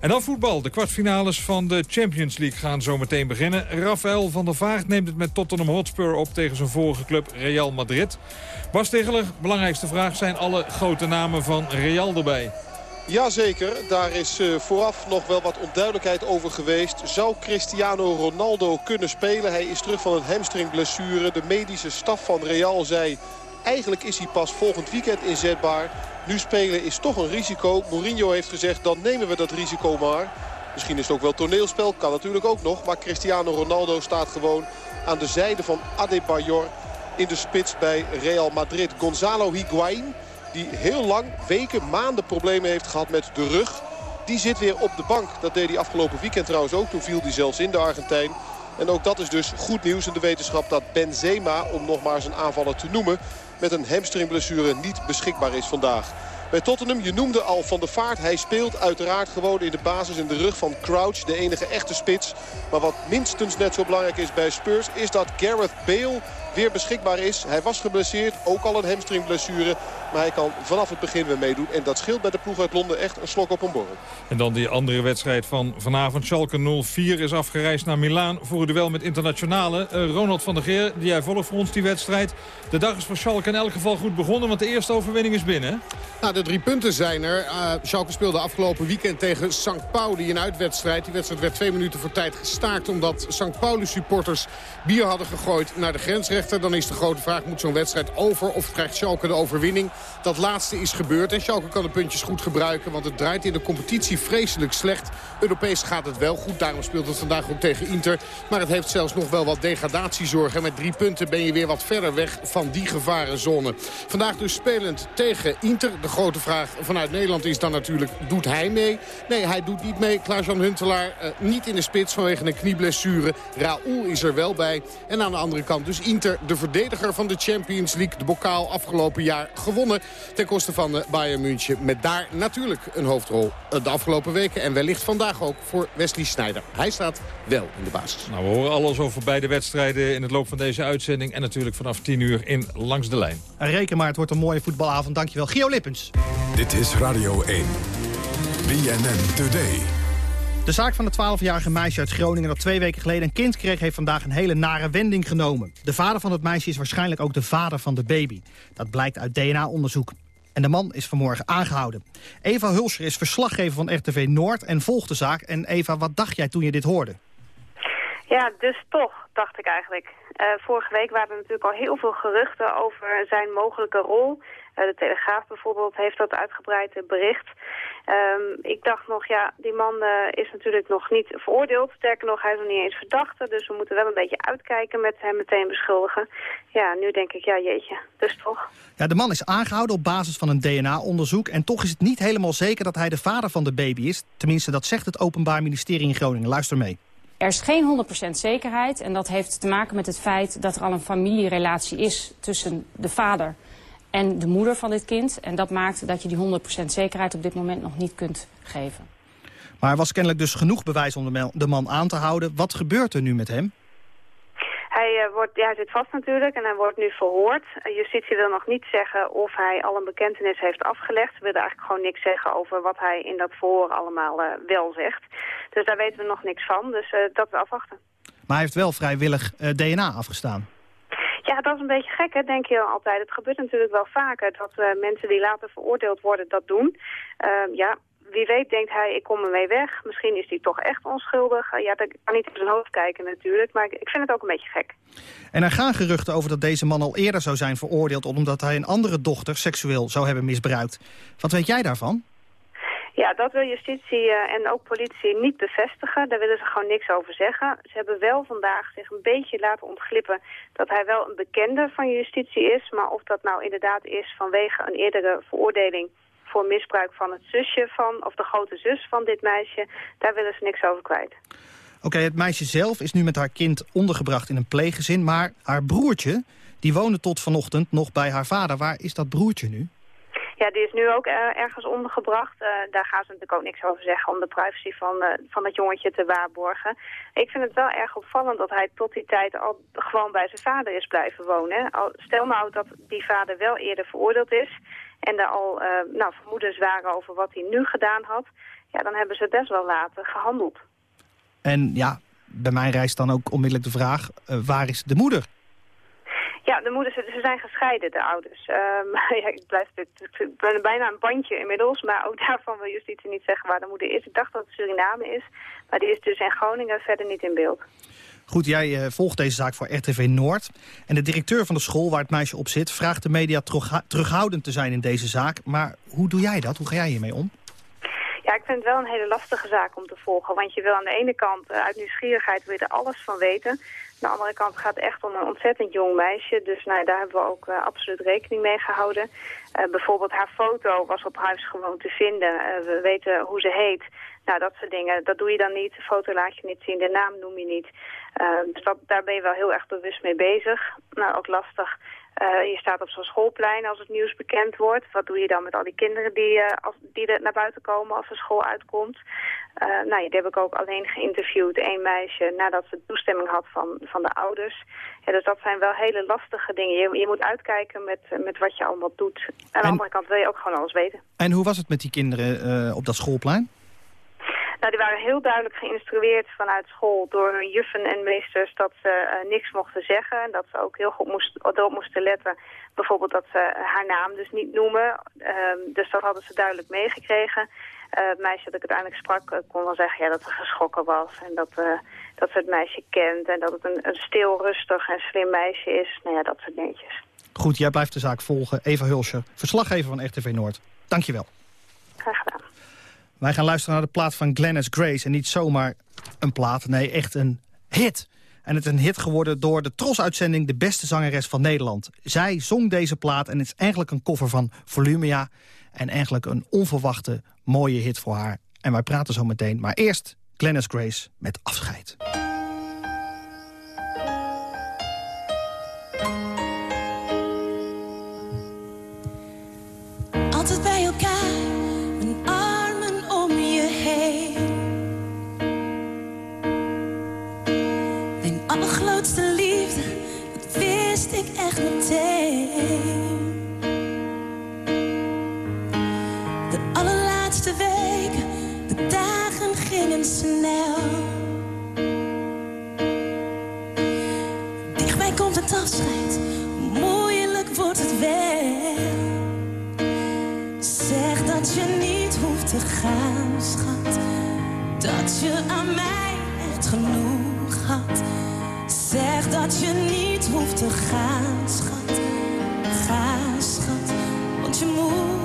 En dan voetbal. De kwartfinales van de Champions League gaan zo meteen beginnen. Rafael van der Vaart neemt het met Tottenham Hotspur op tegen zijn vorige club Real Madrid. Bas Tegeler, belangrijkste vraag. Zijn alle grote namen van Real erbij?
Jazeker, daar is uh, vooraf nog wel wat onduidelijkheid over geweest. Zou Cristiano Ronaldo kunnen spelen? Hij is terug van een hamstringblessure. De medische staf van Real zei... eigenlijk is hij pas volgend weekend inzetbaar. Nu spelen is toch een risico. Mourinho heeft gezegd, dan nemen we dat risico maar. Misschien is het ook wel toneelspel, kan natuurlijk ook nog. Maar Cristiano Ronaldo staat gewoon aan de zijde van Adebayor... in de spits bij Real Madrid. Gonzalo Higuain die heel lang, weken, maanden problemen heeft gehad met de rug. Die zit weer op de bank. Dat deed hij afgelopen weekend trouwens ook. Toen viel hij zelfs in de Argentijn. En ook dat is dus goed nieuws in de wetenschap dat Benzema, om nog maar zijn aanvaller te noemen... met een hamstringblessure niet beschikbaar is vandaag. Bij Tottenham, je noemde al Van der Vaart. Hij speelt uiteraard gewoon in de basis in de rug van Crouch. De enige echte spits. Maar wat minstens net zo belangrijk is bij Spurs... is dat Gareth Bale weer beschikbaar is. Hij was geblesseerd, ook al een hamstringblessure. Maar hij kan vanaf het begin weer meedoen. En dat scheelt bij de ploeg uit Londen echt een slok op een borrel.
En dan die andere wedstrijd van vanavond. Schalke 04 is afgereisd naar Milaan voor een duel met internationale. Uh, Ronald van der Geer, die jij volgt voor ons die wedstrijd. De dag is voor Schalke in elk geval goed begonnen, want de eerste overwinning is binnen.
Nou, de drie punten zijn er. Uh, Schalke speelde afgelopen weekend tegen St. Pauli een uitwedstrijd. Die wedstrijd werd twee minuten voor tijd gestaakt... omdat St. Pauli supporters bier hadden gegooid naar de grensrechter. Dan is de grote vraag, moet zo'n wedstrijd over of krijgt Schalke de overwinning? Dat laatste is gebeurd en Schalke kan de puntjes goed gebruiken... want het draait in de competitie vreselijk slecht. Europees gaat het wel goed, daarom speelt het vandaag ook tegen Inter. Maar het heeft zelfs nog wel wat degradatiezorgen. Met drie punten ben je weer wat verder weg van die gevarenzone. Vandaag dus spelend tegen Inter. De grote vraag vanuit Nederland is dan natuurlijk, doet hij mee? Nee, hij doet niet mee. Klaas-Jan Huntelaar uh, niet in de spits vanwege een knieblessure. Raoul is er wel bij. En aan de andere kant dus Inter, de verdediger van de Champions League. De bokaal afgelopen jaar gewonnen ten koste van de Bayern München. Met daar natuurlijk een hoofdrol eh, de afgelopen weken. En wellicht vandaag ook voor Wesley Sneijder. Hij staat wel in de basis.
Nou, we horen alles over beide wedstrijden in het loop van deze uitzending. En natuurlijk vanaf 10 uur in Langs de Lijn.
En reken maar, het wordt een mooie voetbalavond. Dankjewel. Gio Lippens.
Dit is Radio 1. BNN Today.
De zaak van het 12-jarige meisje uit Groningen dat twee weken geleden een kind kreeg... heeft vandaag een hele nare wending genomen. De vader van het meisje is waarschijnlijk ook de vader van de baby. Dat blijkt uit DNA-onderzoek. En de man is vanmorgen aangehouden. Eva Hulscher is verslaggever van RTV Noord en volgt de zaak. En Eva, wat dacht jij toen je dit hoorde?
Ja, dus toch, dacht ik eigenlijk. Uh, vorige week waren er natuurlijk al heel veel geruchten over zijn mogelijke rol. Uh, de Telegraaf bijvoorbeeld heeft dat uitgebreid bericht. Um, ik dacht nog, ja, die man uh, is natuurlijk nog niet veroordeeld. Sterker nog, hij is nog niet eens verdachte. Dus we moeten wel een beetje uitkijken met hem meteen beschuldigen. Ja, nu denk ik, ja, jeetje, dus toch.
Ja, de man is aangehouden op basis van een DNA-onderzoek. En toch is het niet helemaal zeker dat hij de vader van de baby is. Tenminste, dat zegt het Openbaar Ministerie in Groningen. Luister mee.
Er is geen 100% zekerheid en dat heeft te maken met het feit dat er al een familierelatie is tussen de vader en de moeder van dit kind. En dat maakt dat je die 100% zekerheid op dit moment nog niet kunt geven.
Maar er was kennelijk dus genoeg bewijs om de man aan te houden. Wat gebeurt er nu met hem?
Hij, uh, wordt, ja, hij zit vast natuurlijk en hij wordt nu verhoord. Uh, justitie wil nog niet zeggen of hij al een bekentenis heeft afgelegd. Ze willen eigenlijk gewoon niks zeggen over wat hij in dat verhoor allemaal uh, wel zegt. Dus daar weten we nog niks van, dus dat we afwachten.
Maar hij heeft wel vrijwillig DNA afgestaan.
Ja, dat is een beetje gek, hè, denk je altijd. Het gebeurt natuurlijk wel vaker dat uh, mensen die later veroordeeld worden dat doen. Uh, ja, wie weet denkt hij, ik kom ermee weg. Misschien is hij toch echt onschuldig. Uh, ja, dat kan niet in zijn hoofd kijken natuurlijk, maar ik vind het ook een beetje gek.
En er gaan geruchten over dat deze man al eerder zou zijn veroordeeld... omdat hij een andere dochter seksueel zou hebben misbruikt. Wat weet jij daarvan?
Ja, dat wil justitie eh, en ook politie niet bevestigen. Daar willen ze gewoon niks over zeggen. Ze hebben wel vandaag zich een beetje laten ontglippen dat hij wel een bekende van justitie is. Maar of dat nou inderdaad is vanwege een eerdere veroordeling voor misbruik van het zusje van, of de grote zus van dit meisje, daar willen ze niks over kwijt.
Oké, het meisje zelf is nu met haar kind ondergebracht in een pleeggezin, maar haar broertje, die woonde tot vanochtend nog bij haar vader. Waar is dat broertje nu?
Ja, die is nu ook uh, ergens ondergebracht. Uh, daar gaan ze natuurlijk ook niks over zeggen om de privacy van, uh, van dat jongetje te waarborgen. Ik vind het wel erg opvallend dat hij tot die tijd al gewoon bij zijn vader is blijven wonen. Stel nou dat die vader wel eerder veroordeeld is en er al nou, vermoedens waren over wat hij nu gedaan had. Ja, dan hebben ze best wel later gehandeld.
En ja, bij mij rijst dan ook onmiddellijk de vraag, waar is de moeder?
Ja, de moeders, ze zijn gescheiden, de ouders. Um, ja, ik, blijf, ik ben bijna een bandje inmiddels, maar ook daarvan wil justitie niet zeggen waar de moeder is. Ik dacht dat het Suriname is, maar die is dus in Groningen verder niet in beeld.
Goed, jij uh, volgt deze zaak voor RTV Noord. En de directeur van de school waar het meisje op zit... vraagt de media terughoudend te zijn in deze zaak. Maar hoe doe jij dat? Hoe ga jij hiermee om?
Ja, ik vind het wel een hele lastige zaak om te volgen. Want je wil aan de ene kant uh, uit nieuwsgierigheid wil je er alles van weten. Aan de andere kant gaat het echt om een ontzettend jong meisje. Dus nou, daar hebben we ook uh, absoluut rekening mee gehouden. Uh, bijvoorbeeld haar foto was op huis gewoon te vinden. we weten hoe ze heet. Nou, dat soort dingen, dat doe je dan niet. De foto laat je niet zien, de naam noem je niet. dus dat, daar ben je wel heel erg bewust mee bezig. Nou, ook lastig uh, je staat op zo'n schoolplein als het nieuws bekend wordt. Wat doe je dan met al die kinderen die, uh, als, die er naar buiten komen als de school uitkomt? Uh, nou, die heb ik ook alleen geïnterviewd, één meisje, nadat ze toestemming had van, van de ouders. Ja, dus dat zijn wel hele lastige dingen. Je, je moet uitkijken met, met wat je allemaal doet. Aan de andere kant wil je ook gewoon alles weten.
En hoe was het met die kinderen op dat schoolplein?
Nou, die waren heel duidelijk geïnstrueerd vanuit school door juffen en meesters dat ze uh, niks mochten zeggen. En dat ze ook heel goed moest, erop moesten letten. Bijvoorbeeld dat ze haar naam dus niet noemen. Uh, dus dat hadden ze duidelijk meegekregen. Uh, het meisje dat ik uiteindelijk sprak kon wel zeggen ja, dat ze geschrokken was. En dat, dat ze het meisje kent en dat het een, een stil, rustig en slim meisje is. Nou ja, dat soort dingetjes.
Goed, jij blijft de zaak volgen. Eva Hulscher, verslaggever van RTV Noord. Dankjewel. Wij gaan luisteren naar de plaat van Glennis Grace. En niet zomaar een plaat, nee, echt een hit. En het is een hit geworden door de Tros-uitzending De Beste Zangeres van Nederland. Zij zong deze plaat en het is eigenlijk een cover van Volumia. En eigenlijk een onverwachte mooie hit voor haar. En wij praten zo meteen. Maar eerst Glennis Grace met Afscheid.
Meteen. De allerlaatste weken, de dagen gingen snel. Dichtbij komt het afscheid, moeilijk wordt het wel. Zeg dat je niet hoeft te gaan, schat. Dat je aan mij echt genoeg had. Zeg dat je niet hoeft te gaan, schat. Ga, schat, want je moet.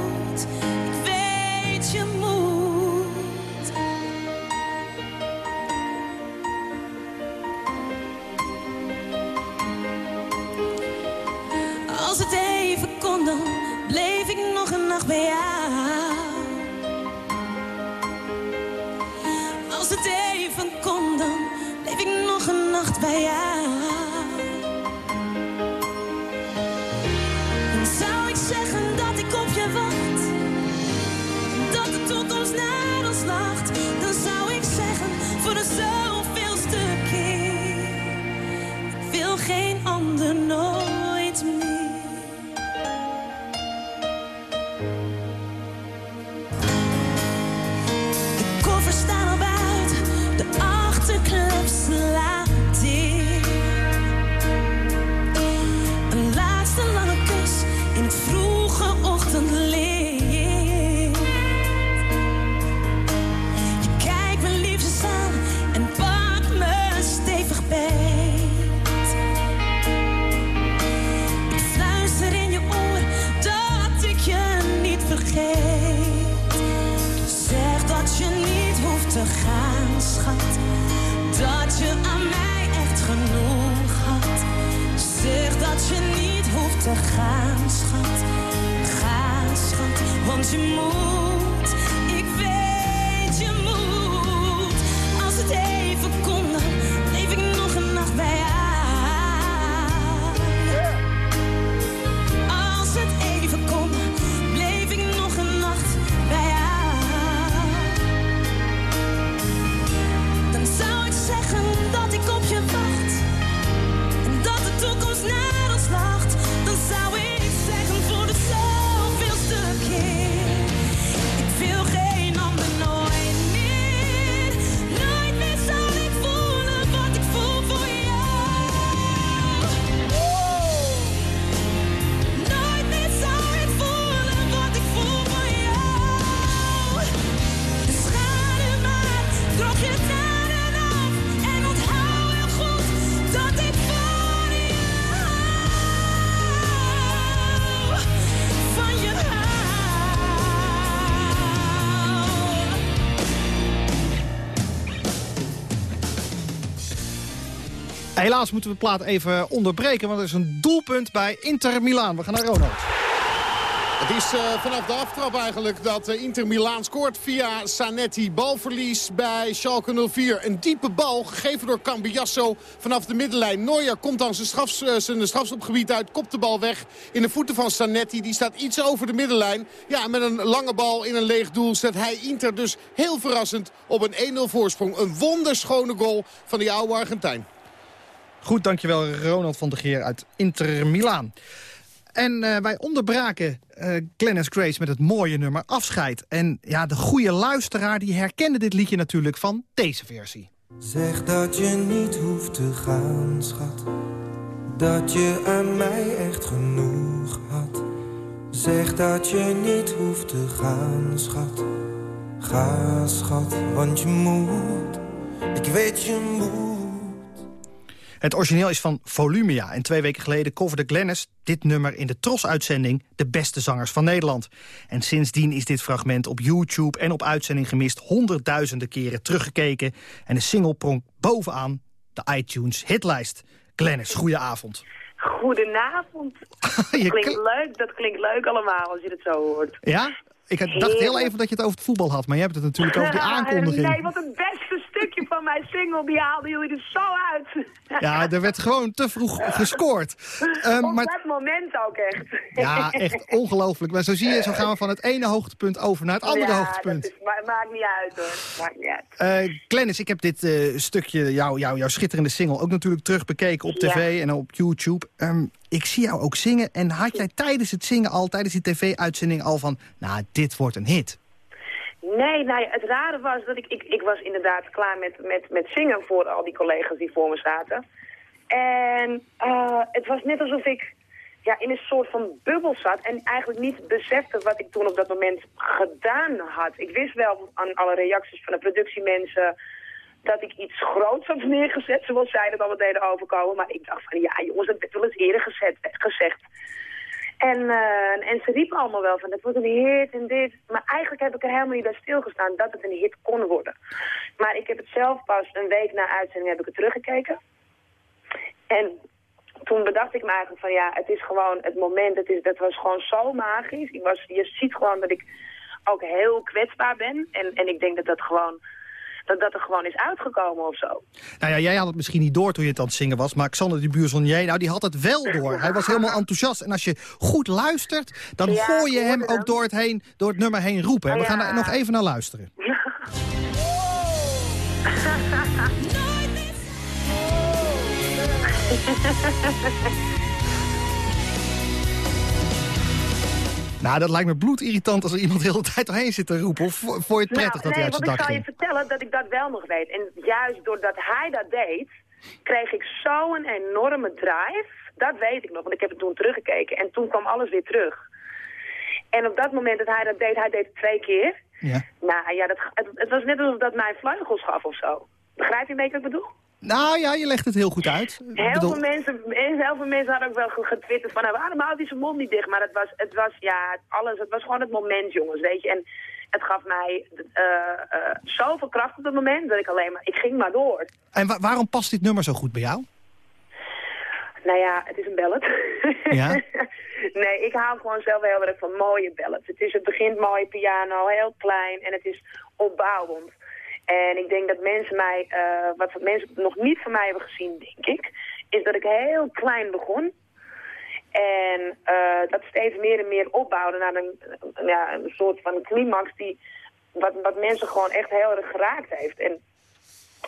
Ik op je wacht. En dat de toekomst naar ons lacht. Dan zou ik
Helaas moeten we de plaat even onderbreken, want er is een doelpunt bij Inter Milaan. We gaan naar Ronald.
Het is eh, vanaf de aftrap eigenlijk dat eh, Inter Milaan scoort via Sanetti. Balverlies bij Schalke 04. Een diepe bal gegeven door Cambiasso vanaf de middenlijn. Neuer komt dan zijn, strafs, eh, zijn strafschopgebied uit, kopt de bal weg in de voeten van Sanetti. Die staat iets over de middenlijn. Ja, met een lange bal in een leeg doel zet hij Inter dus heel verrassend op een 1-0 voorsprong. Een wonderschone goal van die oude Argentijn.
Goed, dankjewel Ronald van der Geer uit Inter Milaan. En eh, wij onderbraken Glennis Grace met het mooie nummer Afscheid. En ja, de goede luisteraar die herkende dit liedje natuurlijk van deze versie.
Zeg dat je niet hoeft te gaan, schat. Dat je aan mij echt genoeg had. Zeg dat je niet hoeft te gaan, schat. Ga, schat, want je moet. Ik weet je moet.
Het origineel is van Volumia. En twee weken geleden coverde Glennis dit nummer in de Tros-uitzending... De Beste Zangers van Nederland. En sindsdien is dit fragment op YouTube en op uitzending gemist... honderdduizenden keren teruggekeken. En de single pronk bovenaan de iTunes hitlijst. Glennis, goeie avond.
Goedenavond.
Je
klinkt
kl-
leuk, dat klinkt leuk allemaal als je het zo hoort.
Ja? Ik had- dacht heel even dat je het over het voetbal had, maar je hebt het natuurlijk over die aankondiging.
Nee, wat het beste stukje van mijn single, die haalden jullie er zo uit.
Ja, er werd gewoon te vroeg gescoord. Ehm,
Op
maar
dat moment ook echt.
ja, echt ongelooflijk. Maar zo zie je, zo gaan we van het ene hoogtepunt over naar het andere
ja,
hoogtepunt.
Ma- maakt niet uit hoor, maakt niet uit.
Eh Glennis, ik heb dit eh, stukje, jou, jou, jouw schitterende single... ook natuurlijk terugbekeken op tv en op YouTube. Ehm, ik zie jou ook zingen. En had jij tijdens het zingen al, tijdens die tv-uitzending al van... nou, dit wordt een hit.
Nee, nou ja, het rare was dat ik, ik, ik was inderdaad klaar met, met, met zingen voor al die collega's die voor me zaten. En eh, het was net alsof ik ja, in een soort van bubbel zat en eigenlijk niet besefte wat ik toen op dat moment gedaan had. Ik wist wel aan alle reacties van de productiemensen dat ik iets groots had neergezet, zoals zij dat allemaal deden overkomen. Maar ik dacht van, ja jongens, dat werd wel eens eerder gezet, gezegd. En, eh, en ze riepen allemaal wel van, het wordt een hit en dit. Maar eigenlijk heb ik er helemaal niet bij stilgestaan dat het een hit kon worden. Maar ik heb het zelf pas een week na uitzending heb ik het teruggekeken. En toen bedacht ik me eigenlijk van, ja, het is gewoon het moment, het is, dat was gewoon zo magisch. Ik was, je ziet gewoon dat ik ook heel kwetsbaar ben. En, en ik denk dat dat gewoon, dat dat er gewoon is uitgekomen of zo.
Nou ja, jij had het misschien niet door toen je het aan het zingen was... maar Xander de Buurzonnier, nou, die had het wel door. Hij was helemaal enthousiast. En als je goed luistert, dan
Ja,
hoor je hem ook door het, heen, door het nummer heen roepen. En we
Ja.
gaan er nog even naar luisteren. Nou, dat lijkt me bloedirritant als er iemand de hele tijd doorheen zit te roepen. Of vo- vond je het prettig
nou,
dat hij
nee,
uit
want
zijn dak
ik zal
ging?
je vertellen dat ik dat wel nog weet. En juist doordat hij dat deed, kreeg ik zo'n enorme drive. Dat weet ik nog, want ik heb het toen teruggekeken. En toen kwam alles weer terug. En op dat moment dat hij dat deed, hij deed het twee keer.
Ja.
Nou ja, dat, het, het was net alsof dat mij vleugels gaf of zo. Begrijp je een beetje wat ik bedoel?
Nou ja, je legt het heel goed uit.
Heel,
bedoel-
veel mensen, heel veel mensen hadden ook wel ge- getwitterd van... nou, waarom houdt hij zijn mond niet dicht? Maar het was, het was, ja, alles, het was gewoon het moment, jongens, weet je. En het gaf mij eh, eh, zoveel kracht op dat moment... dat ik alleen maar... Ik ging maar door.
En wa- waarom past dit nummer zo goed bij jou?
Nou ja, het is een ballad.
Ja?
nee, ik hou gewoon zelf heel erg van mooie ballads. Het, is, het begint mooi piano, heel klein en het is opbouwend. En ik denk dat mensen mij, uh, wat mensen nog niet van mij hebben gezien, denk ik, is dat ik heel klein begon. En uh, dat steeds meer en meer opbouwde naar een, ja, een soort van climax die wat, wat mensen gewoon echt heel erg geraakt heeft. En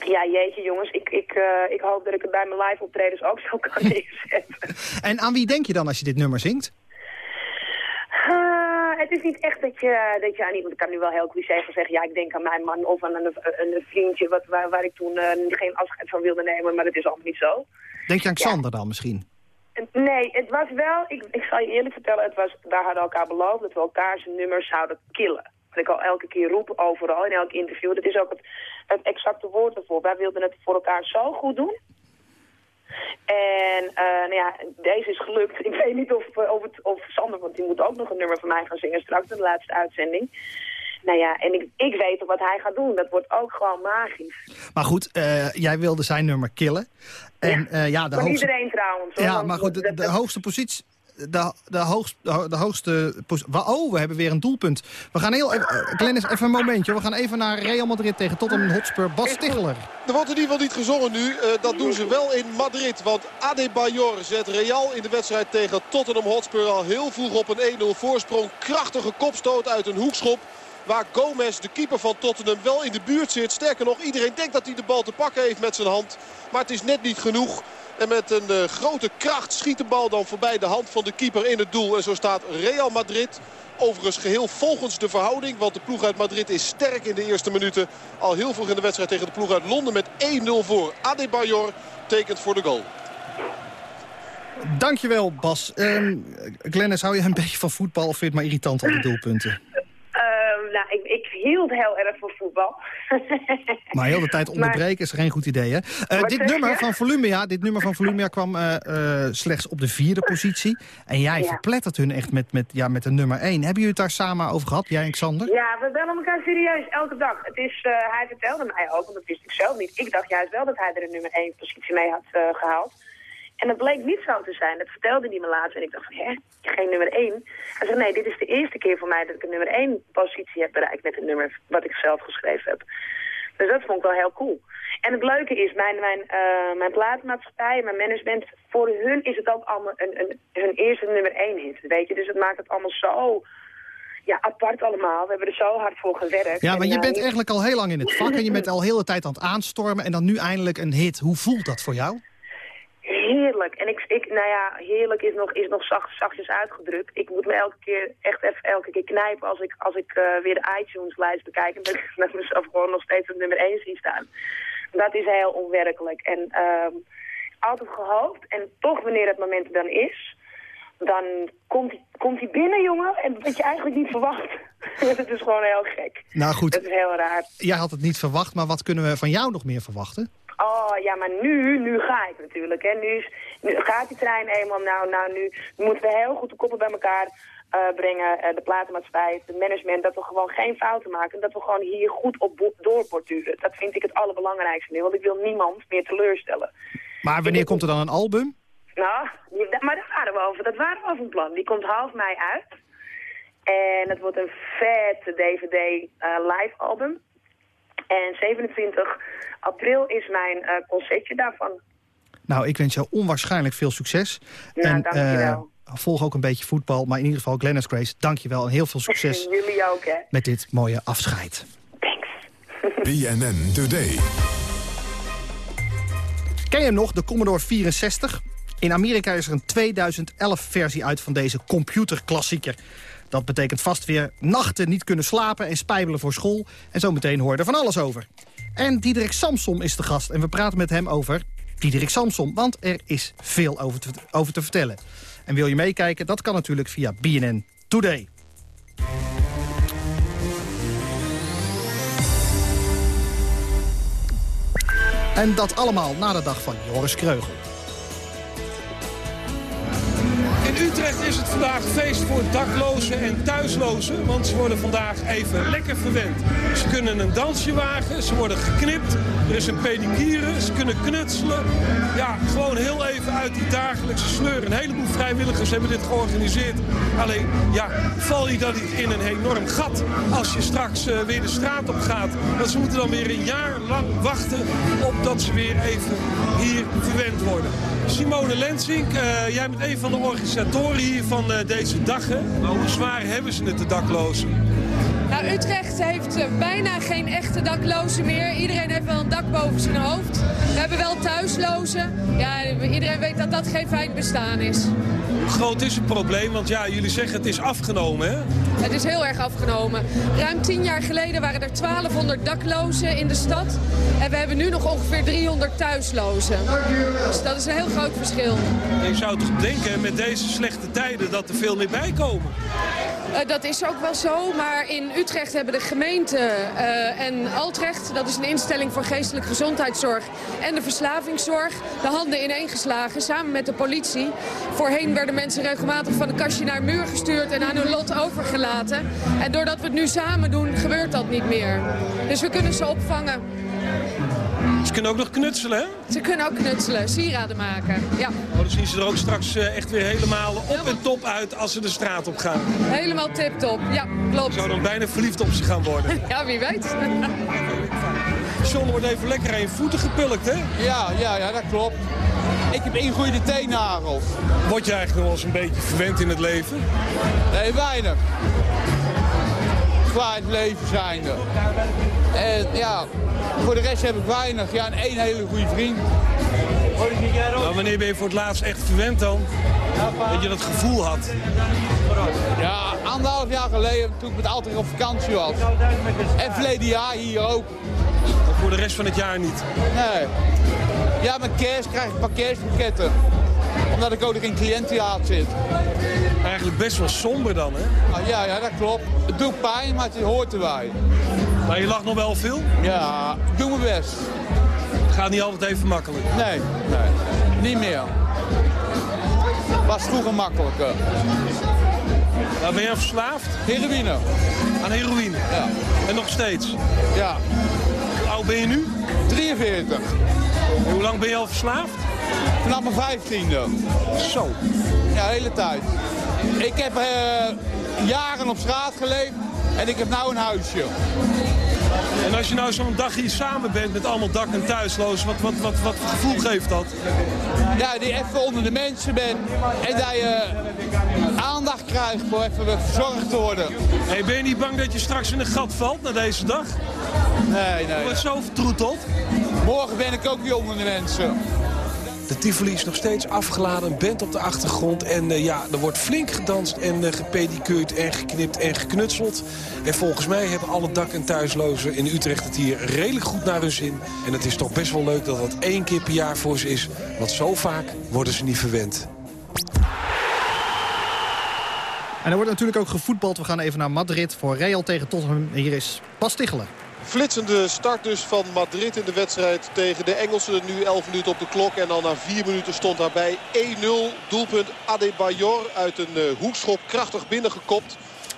ja, jeetje jongens, ik, ik, uh, ik hoop dat ik het bij mijn live optredens ook zo kan neerzetten.
en aan wie denk je dan als je dit nummer zingt?
Het is niet echt dat je, dat je aan iemand, ik kan nu wel heel cliché zeggen, ja ik denk aan mijn man of aan een, een vriendje wat, waar, waar ik toen uh, geen afscheid van wilde nemen, maar dat is allemaal niet zo.
Denk je aan Xander dan misschien?
Nee, het was wel, ik, ik zal je eerlijk vertellen, het was, daar hadden elkaar beloofd dat we elkaar zijn nummers zouden killen. Wat ik al elke keer roep, overal, in elk interview. Dat is ook het, het exacte woord ervoor. Wij wilden het voor elkaar zo goed doen. En uh, nou ja, deze is gelukt. Ik weet niet of, of, het, of Sander, want die moet ook nog een nummer van mij gaan zingen straks in de laatste uitzending. Nou ja, en ik, ik weet wat hij gaat doen. Dat wordt ook gewoon magisch.
Maar goed, uh, jij wilde zijn nummer killen. En,
ja, uh, ja,
de
hoogste... iedereen trouwens. Hoor,
ja, maar goed, de, de, de hoogste positie de, de, hoogst, de hoogste... Oh, we hebben weer een doelpunt. We gaan heel even... Glennis, even een momentje. We gaan even naar Real Madrid tegen Tottenham Hotspur. Bas Stigler.
Er wordt in ieder geval niet gezongen nu. Uh, dat doen ze wel in Madrid. Want Adebayor zet Real in de wedstrijd tegen Tottenham Hotspur al heel vroeg op een 1-0 voorsprong. Krachtige kopstoot uit een hoekschop. Waar Gomez, de keeper van Tottenham, wel in de buurt zit. Sterker nog, iedereen denkt dat hij de bal te pakken heeft met zijn hand. Maar het is net niet genoeg. En met een uh, grote kracht schiet de bal dan voorbij de hand van de keeper in het doel. En zo staat Real Madrid overigens geheel volgens de verhouding. Want de ploeg uit Madrid is sterk in de eerste minuten. Al heel vroeg in de wedstrijd tegen de ploeg uit Londen met 1-0 voor. Adebayor tekent voor de goal.
Dankjewel Bas. Um, Glennis, hou je een beetje van voetbal of vind je het maar irritant al die doelpunten?
Uh, nou, ik, ik hield heel erg van voetbal.
maar heel de tijd onderbreken is geen goed idee, hè? Uh, dit, nummer van Volumia, dit nummer van Volumia kwam uh, uh, slechts op de vierde positie. En jij ja. verplettert hun echt met, met, ja, met een nummer 1. Hebben jullie het daar samen over gehad, jij en Xander?
Ja, we bellen elkaar serieus elke dag. Het is, hij vertelde mij ook, want dat wist ik zelf niet. Ik dacht juist wel dat hij er een nummer 1 positie mee had gehaald. En dat bleek niet zo te zijn. Dat vertelde hij me later. En ik dacht van, hè, geen nummer 1. Hij zei, nee, dit is de eerste keer voor mij dat ik een nummer 1 positie heb bereikt met het nummer wat ik zelf geschreven heb. Dus dat vond ik wel heel cool. En het leuke is, mijn, mijn, uh, mijn platenmaatschappij, mijn management, voor hun is het ook allemaal een, een, hun eerste nummer 1 hit. Weet je, dus het maakt het allemaal zo ja, apart allemaal. We hebben er zo hard voor gewerkt.
Ja, maar je bent eigenlijk al heel lang in het vak en je bent al heel de tijd aan het aanstormen en dan nu eindelijk een hit. Hoe voelt dat voor jou?
Heerlijk. En ik, ik, nou ja, heerlijk is nog, is nog zacht, zachtjes uitgedrukt. Ik moet me elke keer, echt even elke keer knijpen als ik, als ik uh, weer de iTunes-lijst bekijk. En dat ik met mezelf gewoon nog steeds op nummer 1 zie staan. Dat is heel onwerkelijk. En um, altijd gehoopt. En toch wanneer het moment er dan is, dan komt hij komt hij binnen, jongen. En dat je eigenlijk niet verwacht. dat is gewoon heel gek.
Nou goed.
Dat is heel raar.
Jij had het niet verwacht, maar wat kunnen we van jou nog meer verwachten?
Oh, ja, maar nu, nu ga ik natuurlijk. Hè. Nu, is, nu gaat die trein eenmaal, nou, nou, nu moeten we heel goed de koppen bij elkaar uh, brengen. Uh, de platenmaatschappij, het management, dat we gewoon geen fouten maken. Dat we gewoon hier goed op doorborduren. Dat vind ik het allerbelangrijkste nu, want ik wil niemand meer teleurstellen.
Maar wanneer komt er dan een album?
Nou, maar daar waren we over. Dat waren we over een plan. Die komt half mei uit. En het wordt een vette DVD uh, live album. En 27 april is mijn uh, concertje daarvan.
Nou, ik wens jou onwaarschijnlijk veel succes.
Ja, en, dankjewel.
Uh, volg ook een beetje voetbal. Maar in ieder geval, Glennis Grace, dankjewel. En heel veel succes
Jullie ook, hè.
met dit mooie afscheid.
Thanks.
BNN Today.
Ken je hem nog, de Commodore 64? In Amerika is er een 2011-versie uit van deze computerklassieker. Dat betekent vast weer nachten niet kunnen slapen en spijbelen voor school. En zo meteen hoor je er van alles over. En Diederik Samsom is de gast en we praten met hem over Diederik Samsom. Want er is veel over te, over te vertellen. En wil je meekijken? Dat kan natuurlijk via BNN Today. En dat allemaal na de dag van Joris Kreugel.
Utrecht is het vandaag feest voor daklozen en thuislozen. Want ze worden vandaag even lekker verwend. Ze kunnen een dansje wagen, ze worden geknipt. Er is een pedicure, ze kunnen knutselen. Ja, gewoon heel even uit die dagelijkse sleur. Een heleboel vrijwilligers hebben dit georganiseerd. Alleen, ja, val je dan niet in een enorm gat als je straks uh, weer de straat op gaat. Want ze moeten dan weer een jaar lang wachten op dat ze weer even hier verwend worden. Simone Lensink, uh, jij bent een van de organisatoren hier van uh, deze dag. Hè? Hoe zwaar hebben ze het, de daklozen?
Nou, Utrecht heeft uh, bijna geen echte daklozen meer. Iedereen heeft wel een dak boven zijn hoofd. We hebben wel thuislozen. Ja, iedereen weet dat dat geen fijn bestaan is.
Hoe groot is het probleem? Want ja, jullie zeggen het is afgenomen, hè?
Het is heel erg afgenomen. Ruim tien jaar geleden waren er 1200 daklozen in de stad. En we hebben nu nog ongeveer 300 thuislozen. Dus dat is een heel groot verschil.
Je zou toch denken met deze slechte tijden dat er veel meer bij komen?
Uh, dat is ook wel zo, maar in Utrecht hebben de gemeente uh, en Altrecht... dat is een instelling voor geestelijke gezondheidszorg en de verslavingszorg... de handen ineengeslagen, samen met de politie. Voorheen werden mensen regelmatig van een kastje naar een muur gestuurd... en aan hun lot overgelaten. En doordat we het nu samen doen, gebeurt dat niet meer. Dus we kunnen ze opvangen.
Ze kunnen ook nog knutselen, hè?
Ze kunnen ook knutselen, sieraden maken, ja.
Oh, dan zien ze er ook straks uh, echt weer helemaal op en top uit als ze de straat op gaan.
Helemaal tip-top, ja, klopt.
Zou dan bijna verliefd op ze gaan worden.
ja, wie weet.
John wordt even lekker aan je voeten gepulkt, hè?
Ja, ja, ja, dat klopt. Ik heb ingroeide teennagels.
Word je eigenlijk nog eens een beetje verwend in het leven?
Nee, weinig. Qua het leven zijnde. En ja, voor de rest heb ik weinig. Ja, en één hele goede vriend.
Nou, wanneer ben je voor het laatst echt verwend dan? Dat je dat gevoel had?
Ja, anderhalf jaar geleden toen ik met altijd op vakantie was. En verleden jaar hier ook.
Maar voor de rest van het jaar niet?
Nee. Ja, met kerst krijg ik een paar kerstpakketten. Omdat ik ook nog in cliëntenjaard zit.
Eigenlijk best wel somber dan, hè?
Ah, ja, ja, dat klopt. Het doet pijn, maar het hoort erbij.
Maar je lacht nog wel veel?
Ja, doe mijn best.
Het gaat niet altijd even makkelijk?
Nee, nee. Niet meer. Was vroeger makkelijker.
Nou, ben je verslaafd?
Heroïne.
Aan heroïne?
Ja.
En nog steeds?
Ja.
Hoe oud ben je nu?
43.
En hoe lang ben je al verslaafd?
Vanaf mijn vijftiende.
Zo.
Ja, de hele tijd. Ik heb uh, jaren op straat geleefd en ik heb nou een huisje.
En als je nou zo'n dag hier samen bent met allemaal dak- en thuislozen, wat, wat, wat, wat gevoel geeft dat?
Ja, die even onder de mensen bent en dat je aandacht krijgt voor even verzorgd te worden.
Hey, ben je niet bang dat je straks in een gat valt na deze dag?
Nee, nee.
Je wordt zo vertroeteld.
Morgen ben ik ook hier onder de mensen.
De Tivoli is nog steeds afgeladen, een band op de achtergrond. En uh, ja, er wordt flink gedanst en uh, gepedicuurd en geknipt en geknutseld. En volgens mij hebben alle dak- en thuislozen in Utrecht het hier redelijk goed naar hun zin. En het is toch best wel leuk dat dat één keer per jaar voor ze is. Want zo vaak worden ze niet verwend.
En er wordt natuurlijk ook gevoetbald. We gaan even naar Madrid voor Real tegen Tottenham. Hier is Bas Tichelen.
Flitsende start dus van Madrid in de wedstrijd tegen de Engelsen. Nu 11 minuten op de klok en al na 4 minuten stond daarbij 1-0. Doelpunt Adebayor uit een uh, hoekschop krachtig binnengekopt.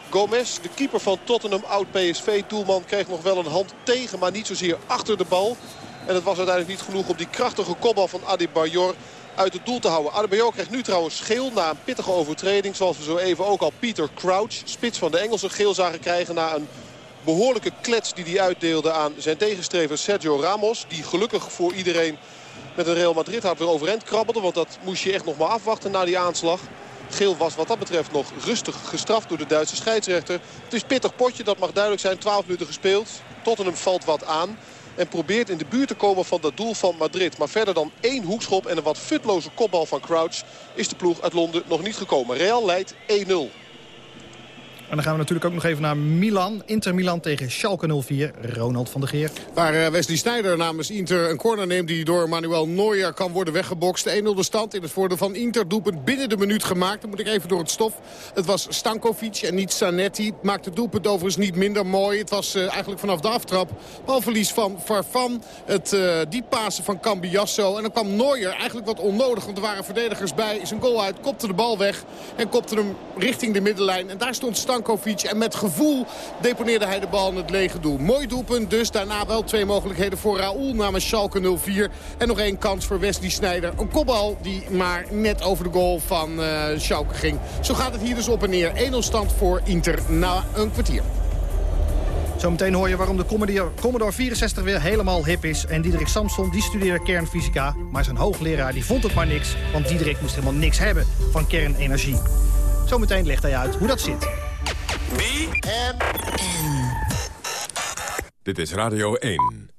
Gomez, de keeper van Tottenham, oud-PSV-doelman, kreeg nog wel een hand tegen, maar niet zozeer achter de bal. En het was uiteindelijk niet genoeg om die krachtige kopbal van Adebayor uit het doel te houden. Adebayor krijgt nu trouwens geel na een pittige overtreding. Zoals we zo even ook al Peter Crouch, spits van de Engelsen, geel zagen krijgen na een behoorlijke klets die hij uitdeelde aan zijn tegenstrever Sergio Ramos. Die gelukkig voor iedereen met een Real Madrid hart weer overeind krabbelde. Want dat moest je echt nog maar afwachten na die aanslag. Geel was wat dat betreft nog rustig gestraft door de Duitse scheidsrechter. Het is pittig potje, dat mag duidelijk zijn. 12 minuten gespeeld. Tottenham valt wat aan. En probeert in de buurt te komen van dat doel van Madrid. Maar verder dan één hoekschop en een wat futloze kopbal van Crouch... is de ploeg uit Londen nog niet gekomen. Real leidt 1-0.
En dan gaan we natuurlijk ook nog even naar Milan. Inter Milan tegen Schalke 04. Ronald van der Geer.
Waar eh, Wesley Sneijder namens Inter een corner neemt... die door Manuel Neuer kan worden weggebokst. 1-0 de stand in het voordeel van Inter. Doelpunt binnen de minuut gemaakt. Dan moet ik even door het stof. Het was Stankovic en niet Sanetti. Maakte het doelpunt overigens niet minder mooi. Het was uh, eigenlijk vanaf de aftrap balverlies van Farfan. Het uh, diep pasen van Cambiasso. En dan kwam Neuer eigenlijk wat onnodig. Want er waren verdedigers bij. Zijn goal uit, kopte de bal weg. En kopte hem richting de middenlijn. En daar stond Stankovic. En met gevoel deponeerde hij de bal in het lege doel. Mooi doelpunt dus. Daarna wel twee mogelijkheden voor Raoul namens Schalke 04. En nog één kans voor Wesley Sneijder. Een kopbal die maar net over de goal van uh, Schalke ging. Zo gaat het hier dus op en neer. 1-0 stand voor Inter na een kwartier.
Zometeen hoor je waarom de Commodore, Commodore 64 weer helemaal hip is. En Diederik Samson die studeerde kernfysica. Maar zijn hoogleraar die vond het maar niks. Want Diederik moest helemaal niks hebben van kernenergie. Zometeen legt hij uit hoe dat zit.
Dit is Radio 1.